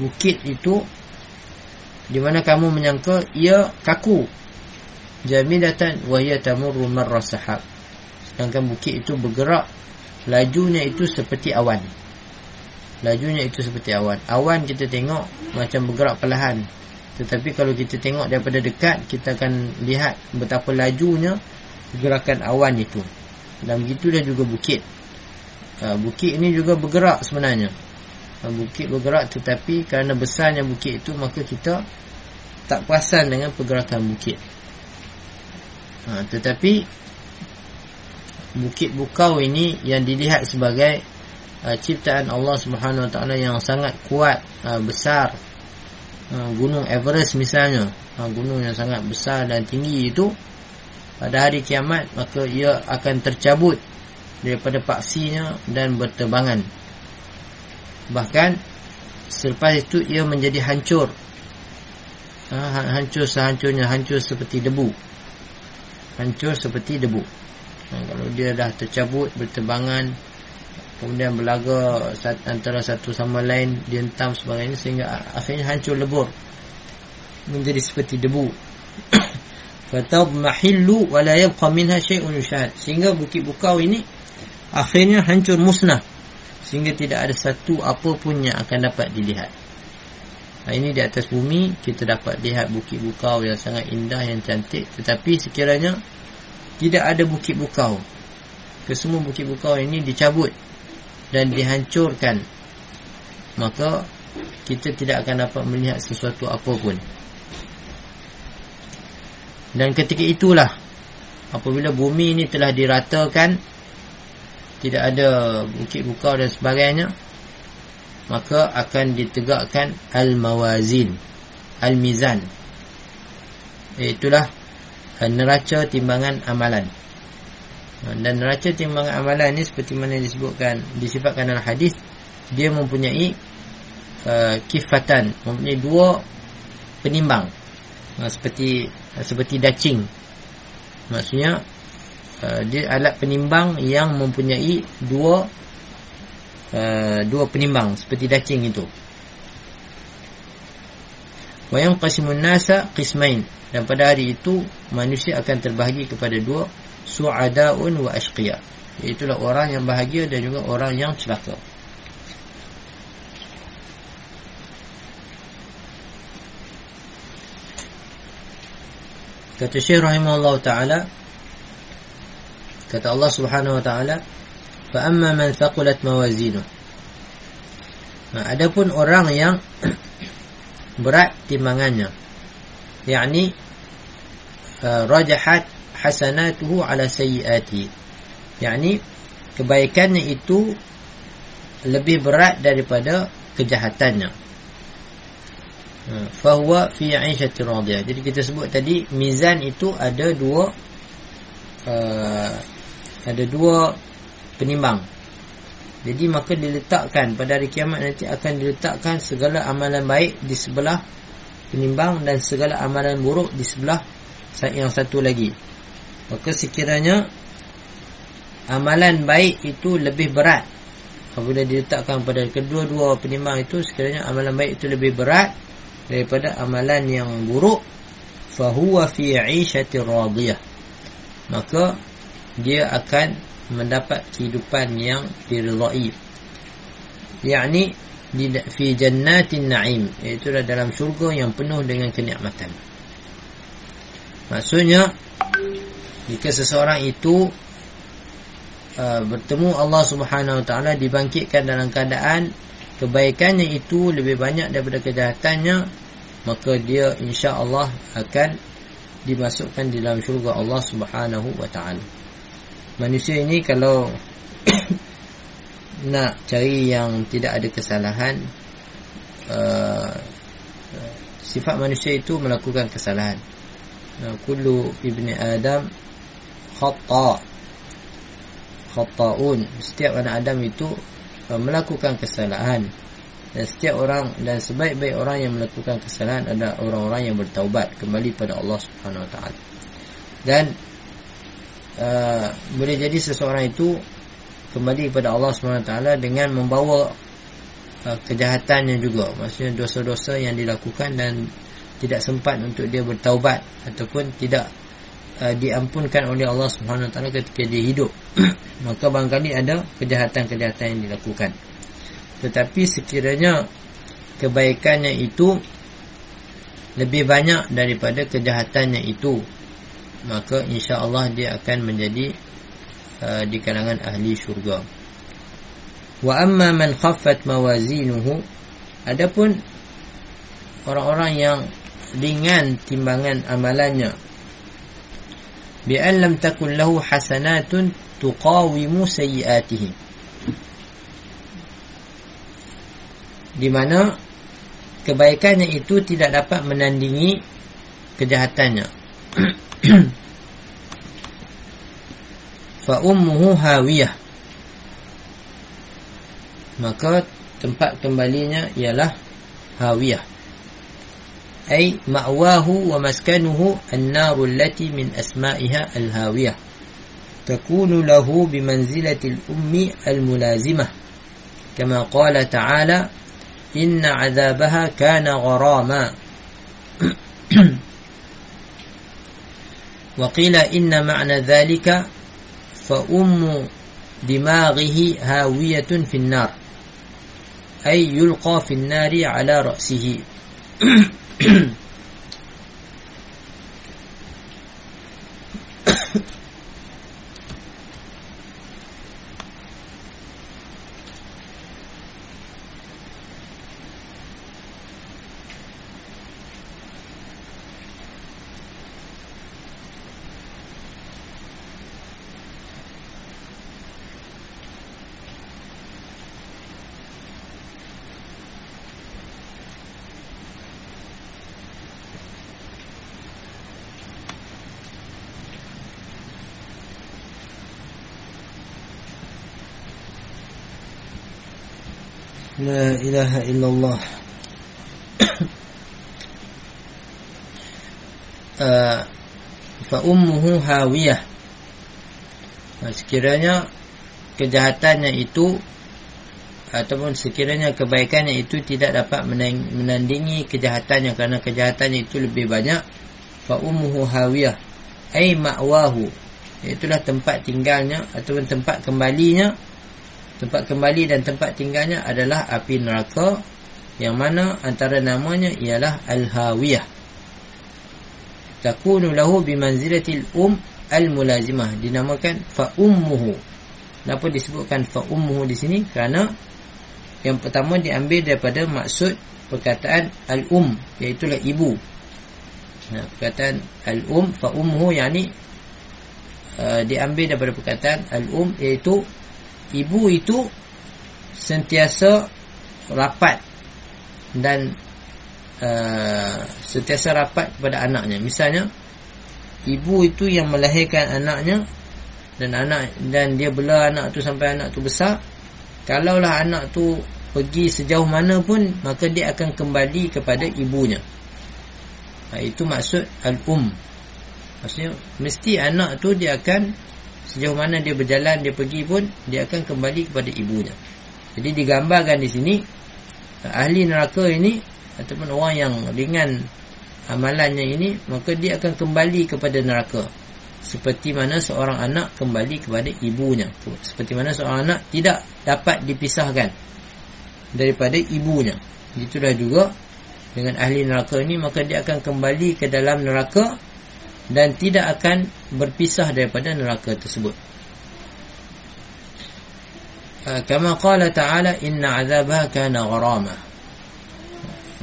bukit itu di mana kamu menyangka ia kaku. Jamidatan wa hiya tamurru marra sahab sedangkan bukit itu bergerak lajunya itu seperti awan. Lajunya itu seperti awan. Awan kita tengok macam bergerak perlahan. Tetapi kalau kita tengok daripada dekat kita akan lihat betapa lajunya gerakan awan itu. Dan begitu dan juga bukit. Ha, bukit ini juga bergerak sebenarnya. Uh, bukit bergerak tetapi kerana besarnya bukit itu maka kita tak perasan dengan pergerakan bukit. Ha, tetapi bukit bukau ini yang dilihat sebagai uh, ciptaan Allah Subhanahu Wa Taala yang sangat kuat uh, besar. Uh, gunung Everest misalnya uh, gunung yang sangat besar dan tinggi itu pada hari kiamat maka ia akan tercabut daripada paksinya dan berterbangan. Bahkan selepas itu ia menjadi hancur. Ha, hancur sehancurnya hancur seperti debu. Hancur seperti debu ha, kalau dia dah tercabut berterbangan kemudian berlaga antara satu sama lain dientam sebagainya sehingga akhirnya hancur lebur. Menjadi seperti debu. Fatab mahillu wa la yabqa minha shay'un yushad. Sehingga bukit bukau ini akhirnya hancur musnah. Sehingga tidak ada satu apa pun yang akan dapat dilihat. Ha, ini di atas bumi kita dapat lihat bukit bukau yang sangat indah yang cantik. Tetapi sekiranya tidak ada bukit bukau. Kesemua bukit bukau ini dicabut dan dihancurkan. Maka kita tidak akan dapat melihat sesuatu apa pun dan ketika itulah apabila bumi ini telah diratakan tidak ada bukit bukau dan sebagainya maka akan ditegakkan al-mawazin al-mizan. Itulah neraca timbangan amalan. Dan neraca timbangan amalan ini seperti mana disebutkan disifatkan dalam hadis dia mempunyai uh, kifatan mempunyai dua penimbang. Uh, seperti uh, seperti dacing. Maksudnya uh, dia alat penimbang yang mempunyai dua uh, dua penimbang seperti dacing itu. Wa yanqasimun nasa qismain dan pada hari itu manusia akan terbahagi kepada dua Su'ada'un wa ashqiyah Iaitulah orang yang bahagia dan juga orang yang celaka. Kata Syekh Rahimahullah Ta'ala Kata Allah Subhanahu Wa Ta'ala Fa'amma man faqulat mawazinuh Nah, adapun orang yang berat timangannya yakni uh, rajahat hasanatuhu ala sayyiati yakni kebaikannya itu lebih berat daripada kejahatannya. Uh, fahuwa fi 'aishati radiyah jadi kita sebut tadi mizan itu ada dua uh, ada dua penimbang. Jadi maka diletakkan pada hari kiamat nanti akan diletakkan segala amalan baik di sebelah penimbang dan segala amalan buruk di sebelah yang satu lagi. Maka sekiranya amalan baik itu lebih berat apabila diletakkan pada kedua-dua penimbang itu sekiranya amalan baik itu lebih berat daripada amalan yang buruk fahuwa fi 'ishatir radiyah. Maka dia akan mendapat kehidupan yang diridai yakni di fi jannatin na'im. Iaitu dalam syurga yang penuh dengan kenikmatan. Maksudnya jika seseorang itu uh, bertemu Allah Subhanahu Wa Taala dibangkitkan dalam keadaan kebaikannya itu lebih banyak daripada kejahatannya maka dia insya-Allah akan dimasukkan di dalam syurga Allah Subhanahu Wa Taala. Manusia ini kalau nak cari yang tidak ada kesalahan uh, sifat manusia itu melakukan kesalahan. Uh, kullu ibni adam khata khata'un. Setiap anak adam itu uh, melakukan kesalahan. Dan setiap orang dan sebaik-baik orang yang melakukan kesalahan adalah orang-orang yang bertaubat kembali pada Allah Subhanahu Wa Taala. Dan Uh, boleh jadi seseorang itu kembali kepada Allah SWT dengan membawa uh, kejahatannya juga. Maksudnya dosa-dosa yang dilakukan dan tidak sempat untuk dia bertaubat ataupun tidak uh, diampunkan oleh Allah SWT ketika dia hidup. Maka barangkali ada kejahatan-kejahatan yang dilakukan. Tetapi sekiranya kebaikannya itu lebih banyak daripada kejahatannya itu maka insya-Allah dia akan menjadi uh, di kalangan ahli syurga. wa amma man khaffat mawazinuhu adapun orang-orang yang ringan timbangan amalannya bi an lam takun lahu hasanatun tuqawimu sayiatihi di mana kebaikannya itu tidak dapat menandingi kejahatannya فأمه هاوية. Maka tempat kembalinya ialah هاوية أي مأواه ومسكنه النار التي من أسمائها الهاوية تكون له بمنزلة الأم الملازمة كما قال تعالى إن عذابها كان غراما وقيل إن معنى ذلك فأم دماغه هاوية في النار أي يلقى في النار على رأسه. لا إله إلا الله فأمه هاوية sekiranya kejahatannya itu ataupun sekiranya kebaikannya itu tidak dapat menandingi kejahatannya kerana kejahatannya itu lebih banyak fa ummuhu hawiyah ay ma'wahu itulah tempat tinggalnya ataupun tempat kembalinya tempat kembali dan tempat tinggalnya adalah api neraka yang mana antara namanya ialah al-hawiyah. Takunu lahu bimanzilatil um al-mulazimah dinamakan fa ummuhu kenapa disebutkan fa ummuhu di sini? Kerana yang pertama diambil daripada maksud perkataan al-um iaitu lah ibu. Nah perkataan al-um fa ummuhu yakni uh, diambil daripada perkataan al-um iaitu ibu itu sentiasa rapat dan uh, sentiasa rapat kepada anaknya. Misalnya ibu itu yang melahirkan anaknya dan anak dan dia bela anak tu sampai anak tu besar. Kalaulah anak tu pergi sejauh mana pun maka dia akan kembali kepada ibunya. Ha, itu maksud al-um. Maksudnya mesti anak tu dia akan sejauh mana dia berjalan dia pergi pun dia akan kembali kepada ibunya. Jadi digambarkan di sini ahli neraka ini ataupun orang yang ringan amalannya ini maka dia akan kembali kepada neraka. Seperti mana seorang anak kembali kepada ibunya. Seperti mana seorang anak tidak dapat dipisahkan daripada ibunya. Itulah juga dengan ahli neraka ini maka dia akan kembali ke dalam neraka dan tidak akan berpisah daripada neraka tersebut. Ah, kama qala ta'ala inna 'adzabaha kana gharama.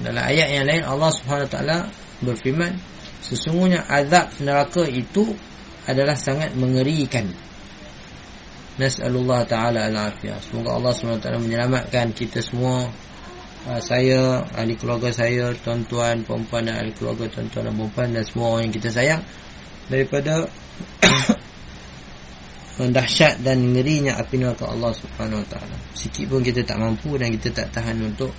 Dalam ayat yang lain Allah Subhanahu taala berfirman sesungguhnya azab neraka itu adalah sangat mengerikan. Nas'alullah taala al-afiyah. Semoga Allah Subhanahu taala menyelamatkan kita semua uh, saya, ahli keluarga saya, tuan-tuan, perempuan dan ahli keluarga tuan-tuan dan perempuan dan semua orang yang kita sayang daripada dahsyat dan ngerinya api neraka Allah Subhanahu Wa Taala. Sikit pun kita tak mampu dan kita tak tahan untuk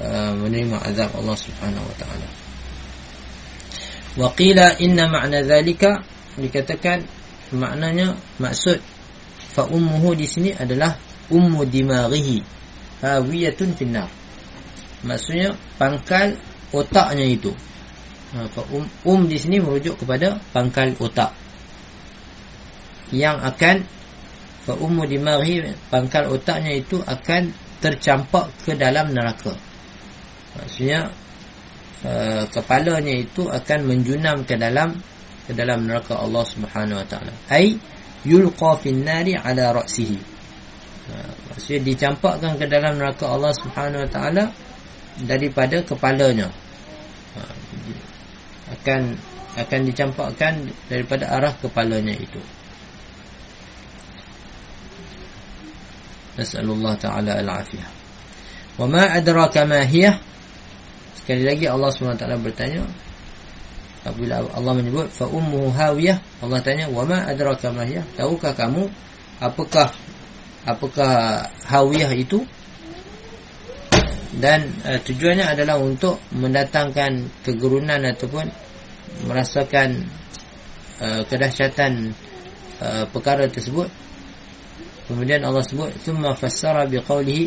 uh, menerima azab Allah Subhanahu Wa Taala. Wa qila inna ma'na dhalika dikatakan maknanya maksud fa ummuhu di sini adalah ummu dimaghihi hawiyatun finnar. Maksudnya pangkal otaknya itu. Ha, um, um di sini merujuk kepada pangkal otak. Yang akan fa ummu dimaghi pangkal otaknya itu akan tercampak ke dalam neraka. Maksudnya uh, kepalanya itu akan menjunam ke dalam ke dalam neraka Allah Subhanahu wa taala. Ai yulqa fin nari ala ra'sihi Maksudnya dicampakkan ke dalam neraka Allah Subhanahu Wa Taala daripada kepalanya. Ha, akan akan dicampakkan daripada arah kepalanya itu. Nasallallahu taala al-afiyah. Wa ma adraka ma hiya? Sekali lagi Allah SWT bertanya apabila Allah menyebut fa ummuhu hawiyah Allah tanya wa ma adraka ma hiya? Tahukah kamu apakah apakah hawiyah itu? Dan uh, tujuannya adalah untuk mendatangkan kegerunan ataupun merasakan uh, kedahsyatan uh, perkara tersebut. Kemudian Allah sebut thumma fassara biqaulihi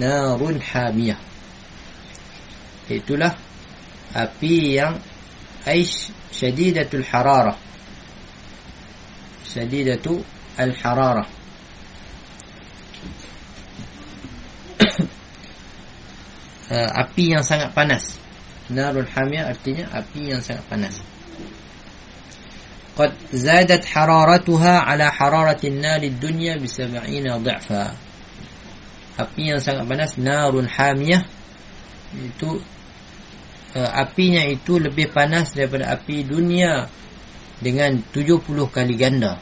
narun hamiyah. Itulah api yang aish syadidatul hararah. Syadidatu al hararah uh, api yang sangat panas. narun hamia artinya api yang sangat panas. Qad zadat hararatuha ala hararati nari dunya bi 70 dha'fa. Api yang sangat panas narun hamiyah itu uh, apinya itu lebih panas daripada api dunia dengan 70 kali ganda.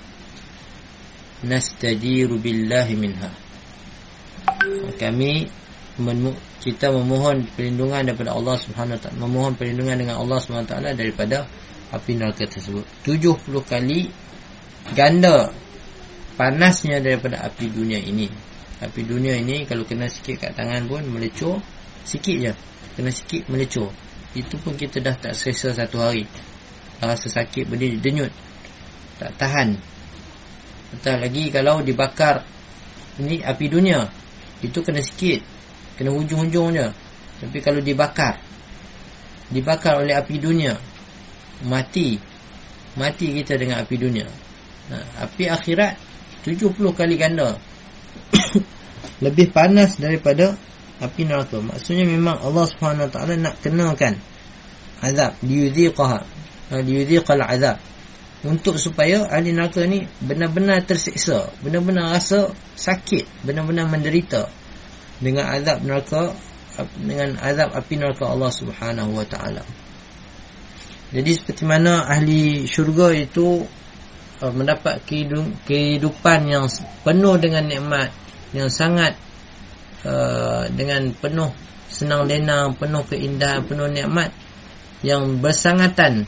Nastajiru billahi minha. Kami kita memohon perlindungan daripada Allah Subhanahu taala memohon perlindungan dengan Allah Subhanahu taala daripada api neraka tersebut. 70 kali ganda panasnya daripada api dunia ini. Api dunia ini kalau kena sikit kat tangan pun melecur sikit je. Kena sikit melecur. Itu pun kita dah tak selesa satu hari. Rasa sakit berdiri denyut. Tak tahan. Betul lagi kalau dibakar ini api dunia. Itu kena sikit kena hujung-hujung je. Tapi kalau dibakar dibakar oleh api dunia mati mati kita dengan api dunia. Ha, api akhirat 70 kali ganda. Lebih panas daripada api neraka. Maksudnya memang Allah taala nak kenakan azab. Liyudhiqaha. Ha, liyudhiqal azab. Untuk supaya ahli neraka ni benar-benar tersiksa benar-benar rasa sakit benar-benar menderita dengan azab neraka dengan azab api neraka Allah Subhanahu wa taala. Jadi seperti mana ahli syurga itu uh, mendapat kehidupan yang penuh dengan nikmat yang sangat uh, dengan penuh senang lenang, penuh keindahan, penuh nikmat yang bersangatan.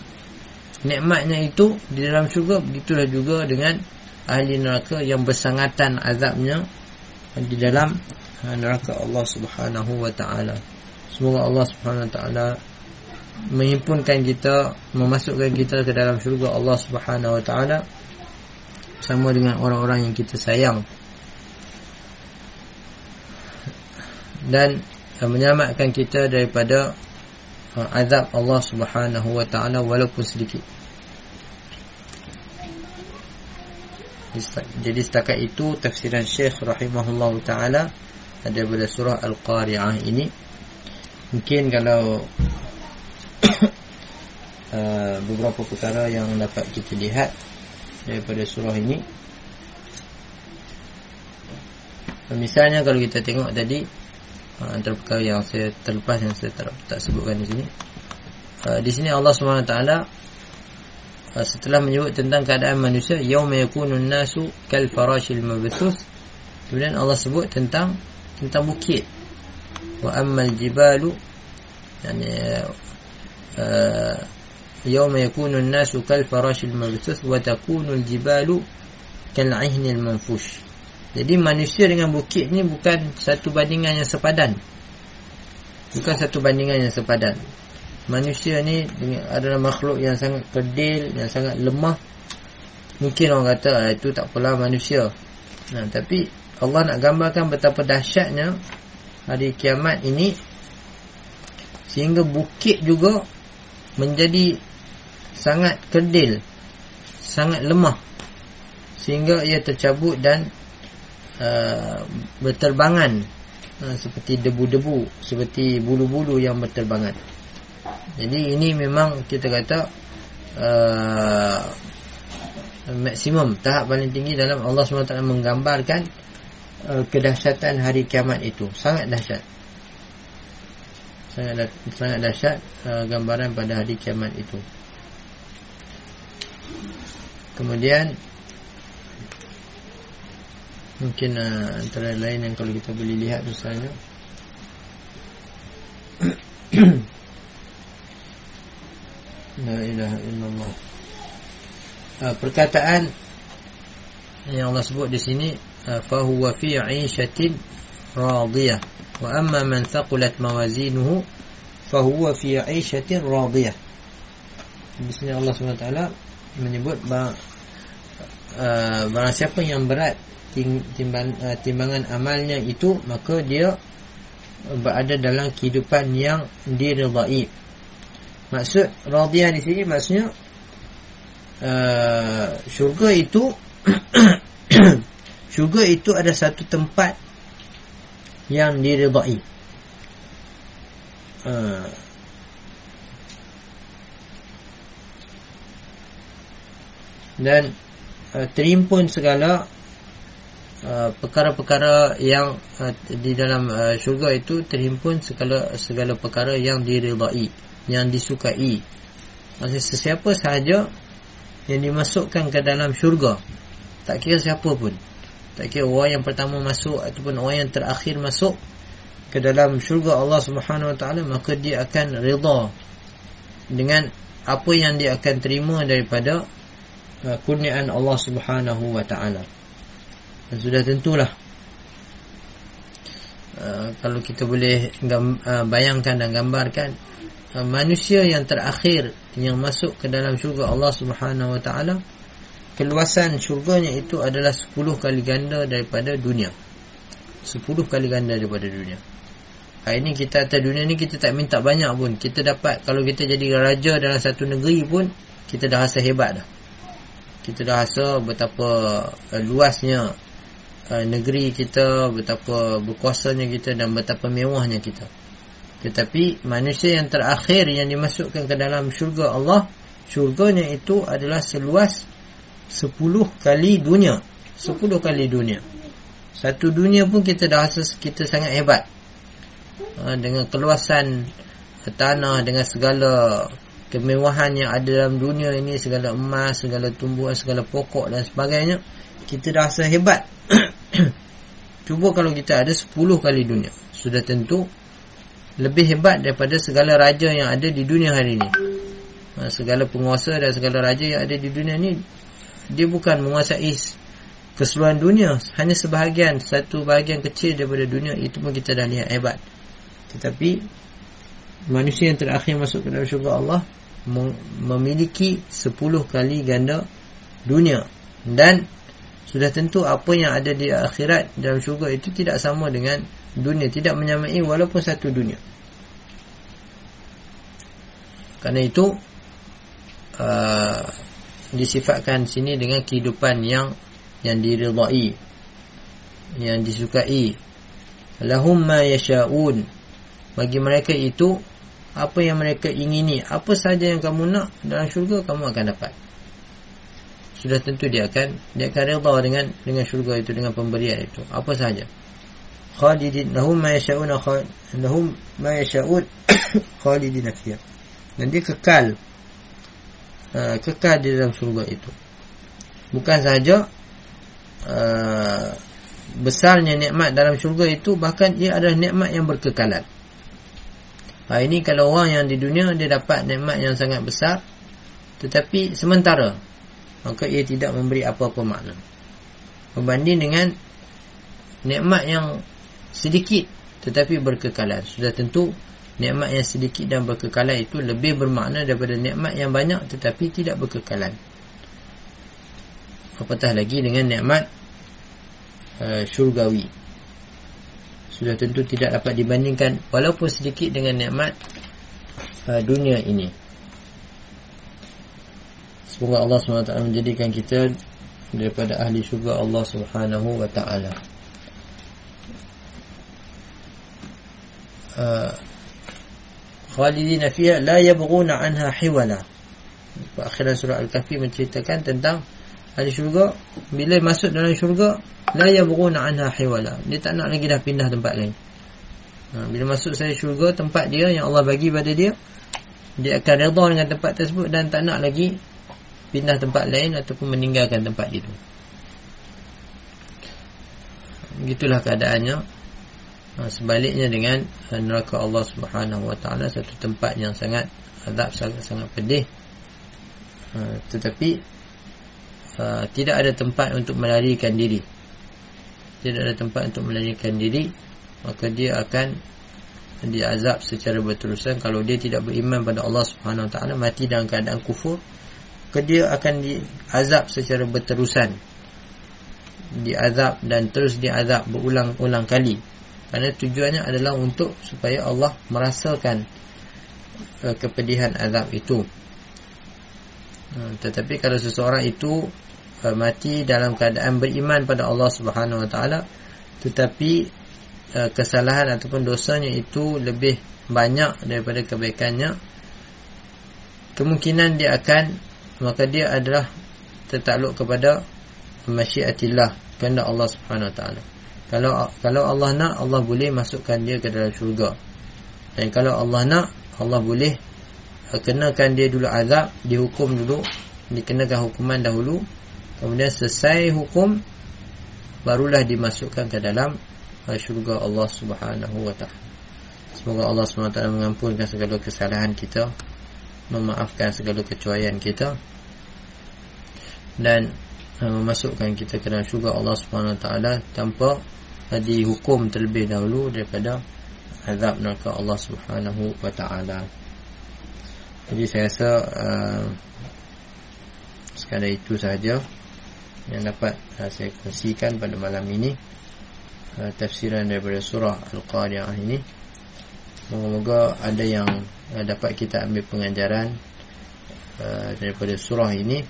Nikmatnya itu di dalam syurga begitulah juga dengan ahli neraka yang bersangatan azabnya di dalam neraka Allah Subhanahu wa taala. Semoga Allah Subhanahu wa taala menghimpunkan kita memasukkan kita ke dalam syurga Allah Subhanahu wa taala sama dengan orang-orang yang kita sayang dan menyelamatkan kita daripada uh, azab Allah Subhanahu wa taala walaupun sedikit jadi setakat itu tafsiran Syekh rahimahullah taala daripada surah Al-Qari'ah ini mungkin kalau Uh, beberapa perkara yang dapat kita lihat daripada surah ini. Misalnya kalau kita tengok tadi uh, antara perkara yang saya terlepas yang saya tak, tak sebutkan di sini. Uh, di sini Allah SWT setelah menyebut tentang keadaan manusia yauma yakunun nasu kal farashil mabthus. Kemudian Allah sebut tentang tentang bukit. Wa ammal jibalu yani uh, yawma yakunu an-nasu kal farashil mabthuth wa takunu al-jibalu kal 'ihnil manfush jadi manusia dengan bukit ni bukan satu bandingan yang sepadan. Bukan satu bandingan yang sepadan. Manusia ni adalah makhluk yang sangat kerdil yang sangat lemah. Mungkin orang kata ah, itu tak apalah manusia. Nah, tapi Allah nak gambarkan betapa dahsyatnya hari kiamat ini sehingga bukit juga menjadi sangat kerdil sangat lemah sehingga ia tercabut dan uh, berterbangan uh, seperti debu-debu seperti bulu-bulu yang berterbangan. Jadi ini memang kita kata uh, maksimum tahap paling tinggi dalam Allah SWT menggambarkan uh, kedahsyatan hari kiamat itu. Sangat dahsyat. Sangat sangat dahsyat uh, gambaran pada hari kiamat itu. Kemudian mungkin uh, antara lain yang kalau kita boleh lihat misalnya La ilaha illallah. Uh, perkataan yang Allah sebut di sini 'ishatin radiyah wa amma man thaqulat mawazinuhu fa huwa fi 'ishatin radiyah di sini Allah SWT menyebut bahawa uh, barang siapa yang berat timbang, uh, timbangan amalnya itu maka dia berada dalam kehidupan yang diridai maksud radiyah di sini maksudnya uh, syurga itu syurga itu ada satu tempat yang diridai uh, dan uh, terimpun segala uh, perkara-perkara yang uh, di dalam uh, syurga itu terhimpun segala segala perkara yang diridai yang disukai. Maksudnya sesiapa sahaja yang dimasukkan ke dalam syurga tak kira siapa pun tak kira orang yang pertama masuk ataupun orang yang terakhir masuk ke dalam syurga Allah Subhanahu Wa Taala maka dia akan redha dengan apa yang dia akan terima daripada uh, kurniaan Allah Subhanahu Wa Taala. Dan sudah tentulah uh, kalau kita boleh uh, bayangkan dan gambarkan manusia yang terakhir yang masuk ke dalam syurga Allah Subhanahu Wa Taala keluasan syurganya itu adalah 10 kali ganda daripada dunia. 10 kali ganda daripada dunia. Hari ini kita atas dunia ni kita tak minta banyak pun. Kita dapat kalau kita jadi raja dalam satu negeri pun kita dah rasa hebat dah. Kita dah rasa betapa uh, luasnya uh, negeri kita betapa berkuasanya kita dan betapa mewahnya kita. Tetapi manusia yang terakhir yang dimasukkan ke dalam syurga Allah Syurganya itu adalah seluas Sepuluh kali dunia. Sepuluh kali dunia. Satu dunia pun kita dah rasa kita sangat hebat. Ha, Dengan keluasan tanah Dengan segala kemewahan yang ada dalam dunia ini Segala emas, segala tumbuhan, segala pokok dan sebagainya Kita dah rasa hebat. Cuba kalau kita ada sepuluh kali dunia Sudah tentu lebih hebat daripada segala raja yang ada di dunia hari ini. Ha, segala penguasa dan segala raja yang ada di dunia ini dia bukan menguasai keseluruhan dunia, hanya sebahagian, satu bahagian kecil daripada dunia itu pun kita dah lihat hebat. Tetapi manusia yang terakhir masuk ke dalam syurga Allah memiliki 10 kali ganda dunia. Dan sudah tentu apa yang ada di akhirat dalam syurga itu tidak sama dengan dunia. Tidak menyamai walaupun satu dunia. Kerana itu uh, disifatkan sini dengan kehidupan yang yang diridai yang disukai. Lahum ma yashaun. Bagi mereka itu apa yang mereka ingini apa saja yang kamu nak dalam syurga kamu akan dapat. Sudah tentu dia akan dia akan redha dengan dengan syurga itu dengan pemberian itu. Apa saja khalidin lahum ma yasha'un lahum ma yasha'un khalidin fiha dan dia kekal uh, kekal di dalam syurga itu. Bukan sahaja uh, besarnya nikmat dalam syurga itu bahkan ia adalah nikmat yang berkekalan. Ha, ini kalau orang yang di dunia dia dapat nikmat yang sangat besar tetapi sementara maka ia tidak memberi apa-apa makna. Berbanding dengan nikmat yang sedikit tetapi berkekalan. Sudah tentu nikmat yang sedikit dan berkekalan itu lebih bermakna daripada nikmat yang banyak tetapi tidak berkekalan. Apatah lagi dengan nikmat uh, syurgawi. Sudah tentu tidak dapat dibandingkan walaupun sedikit dengan nikmat uh, dunia ini. Semoga Allah SWT menjadikan kita daripada ahli syurga Allah Subhanahu wa taala khalidina fiha la yabghuna anha hiwala. Akhiran surah al-kahfi menceritakan tentang ahli syurga. Bila masuk dalam syurga la yabghuna anha hiwala. Dia tak nak lagi dah pindah tempat lain. Ha, bila masuk saya syurga tempat dia yang Allah bagi pada dia dia akan redha dengan tempat tersebut dan tak nak lagi pindah tempat lain ataupun meninggalkan tempat itu. Gitulah keadaannya sebaliknya dengan ha, neraka Allah Subhanahu Wa Taala satu tempat yang sangat azab sangat sangat pedih. Ha, tetapi tidak ada tempat untuk melarikan diri. Tidak ada tempat untuk melarikan diri maka dia akan diazab secara berterusan. Kalau dia tidak beriman pada Allah Subhanahu Wa Taala mati dalam keadaan kufur maka dia akan diazab secara berterusan. Diazab dan terus diazab berulang-ulang kali kerana tujuannya adalah untuk supaya Allah merasakan uh, kepedihan azab itu. Uh, tetapi kalau seseorang itu uh, mati dalam keadaan beriman pada Allah Subhanahu Wa Taala tetapi uh, kesalahan ataupun dosanya itu lebih banyak daripada kebaikannya kemungkinan dia akan maka dia adalah tertakluk kepada masyiatillah kehendak Allah Subhanahu Wa Taala kalau kalau Allah nak Allah boleh masukkan dia ke dalam syurga. Dan kalau Allah nak Allah boleh uh, kenakan dia dulu azab dihukum dulu dikenakan hukuman dahulu kemudian selesai hukum barulah dimasukkan ke dalam uh, syurga Allah Subhanahu wa taala. Semoga Allah Subhanahu wa taala mengampunkan segala kesalahan kita memaafkan segala kecuaian kita dan uh, memasukkan kita ke dalam syurga Allah Subhanahu wa dihukum terlebih dahulu daripada azab neraka Allah Subhanahu wa taala. Jadi saya rasa uh, sekadar itu sahaja yang dapat uh, saya kongsikan pada malam ini uh, tafsiran daripada surah Al-Qari'ah ini. Semoga ada yang uh, dapat kita ambil pengajaran uh, daripada surah ini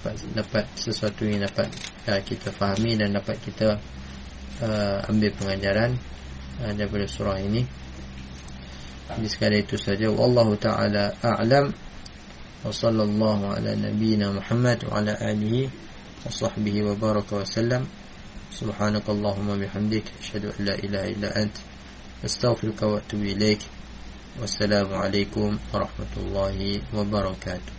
dapat, dapat sesuatu yang dapat uh, kita fahami dan dapat kita uh, ambil pengajaran uh, daripada surah ini. Jadi sekali itu saja. Wallahu taala a'lam. Wa sallallahu ala nabiyyina Muhammad wa ala alihi wa sahbihi wa baraka wa sallam. Subhanakallahumma bihamdik asyhadu an la ilaha illa ant astaghfiruka wa atubu ilaik. Wassalamu alaikum warahmatullahi wabarakatuh.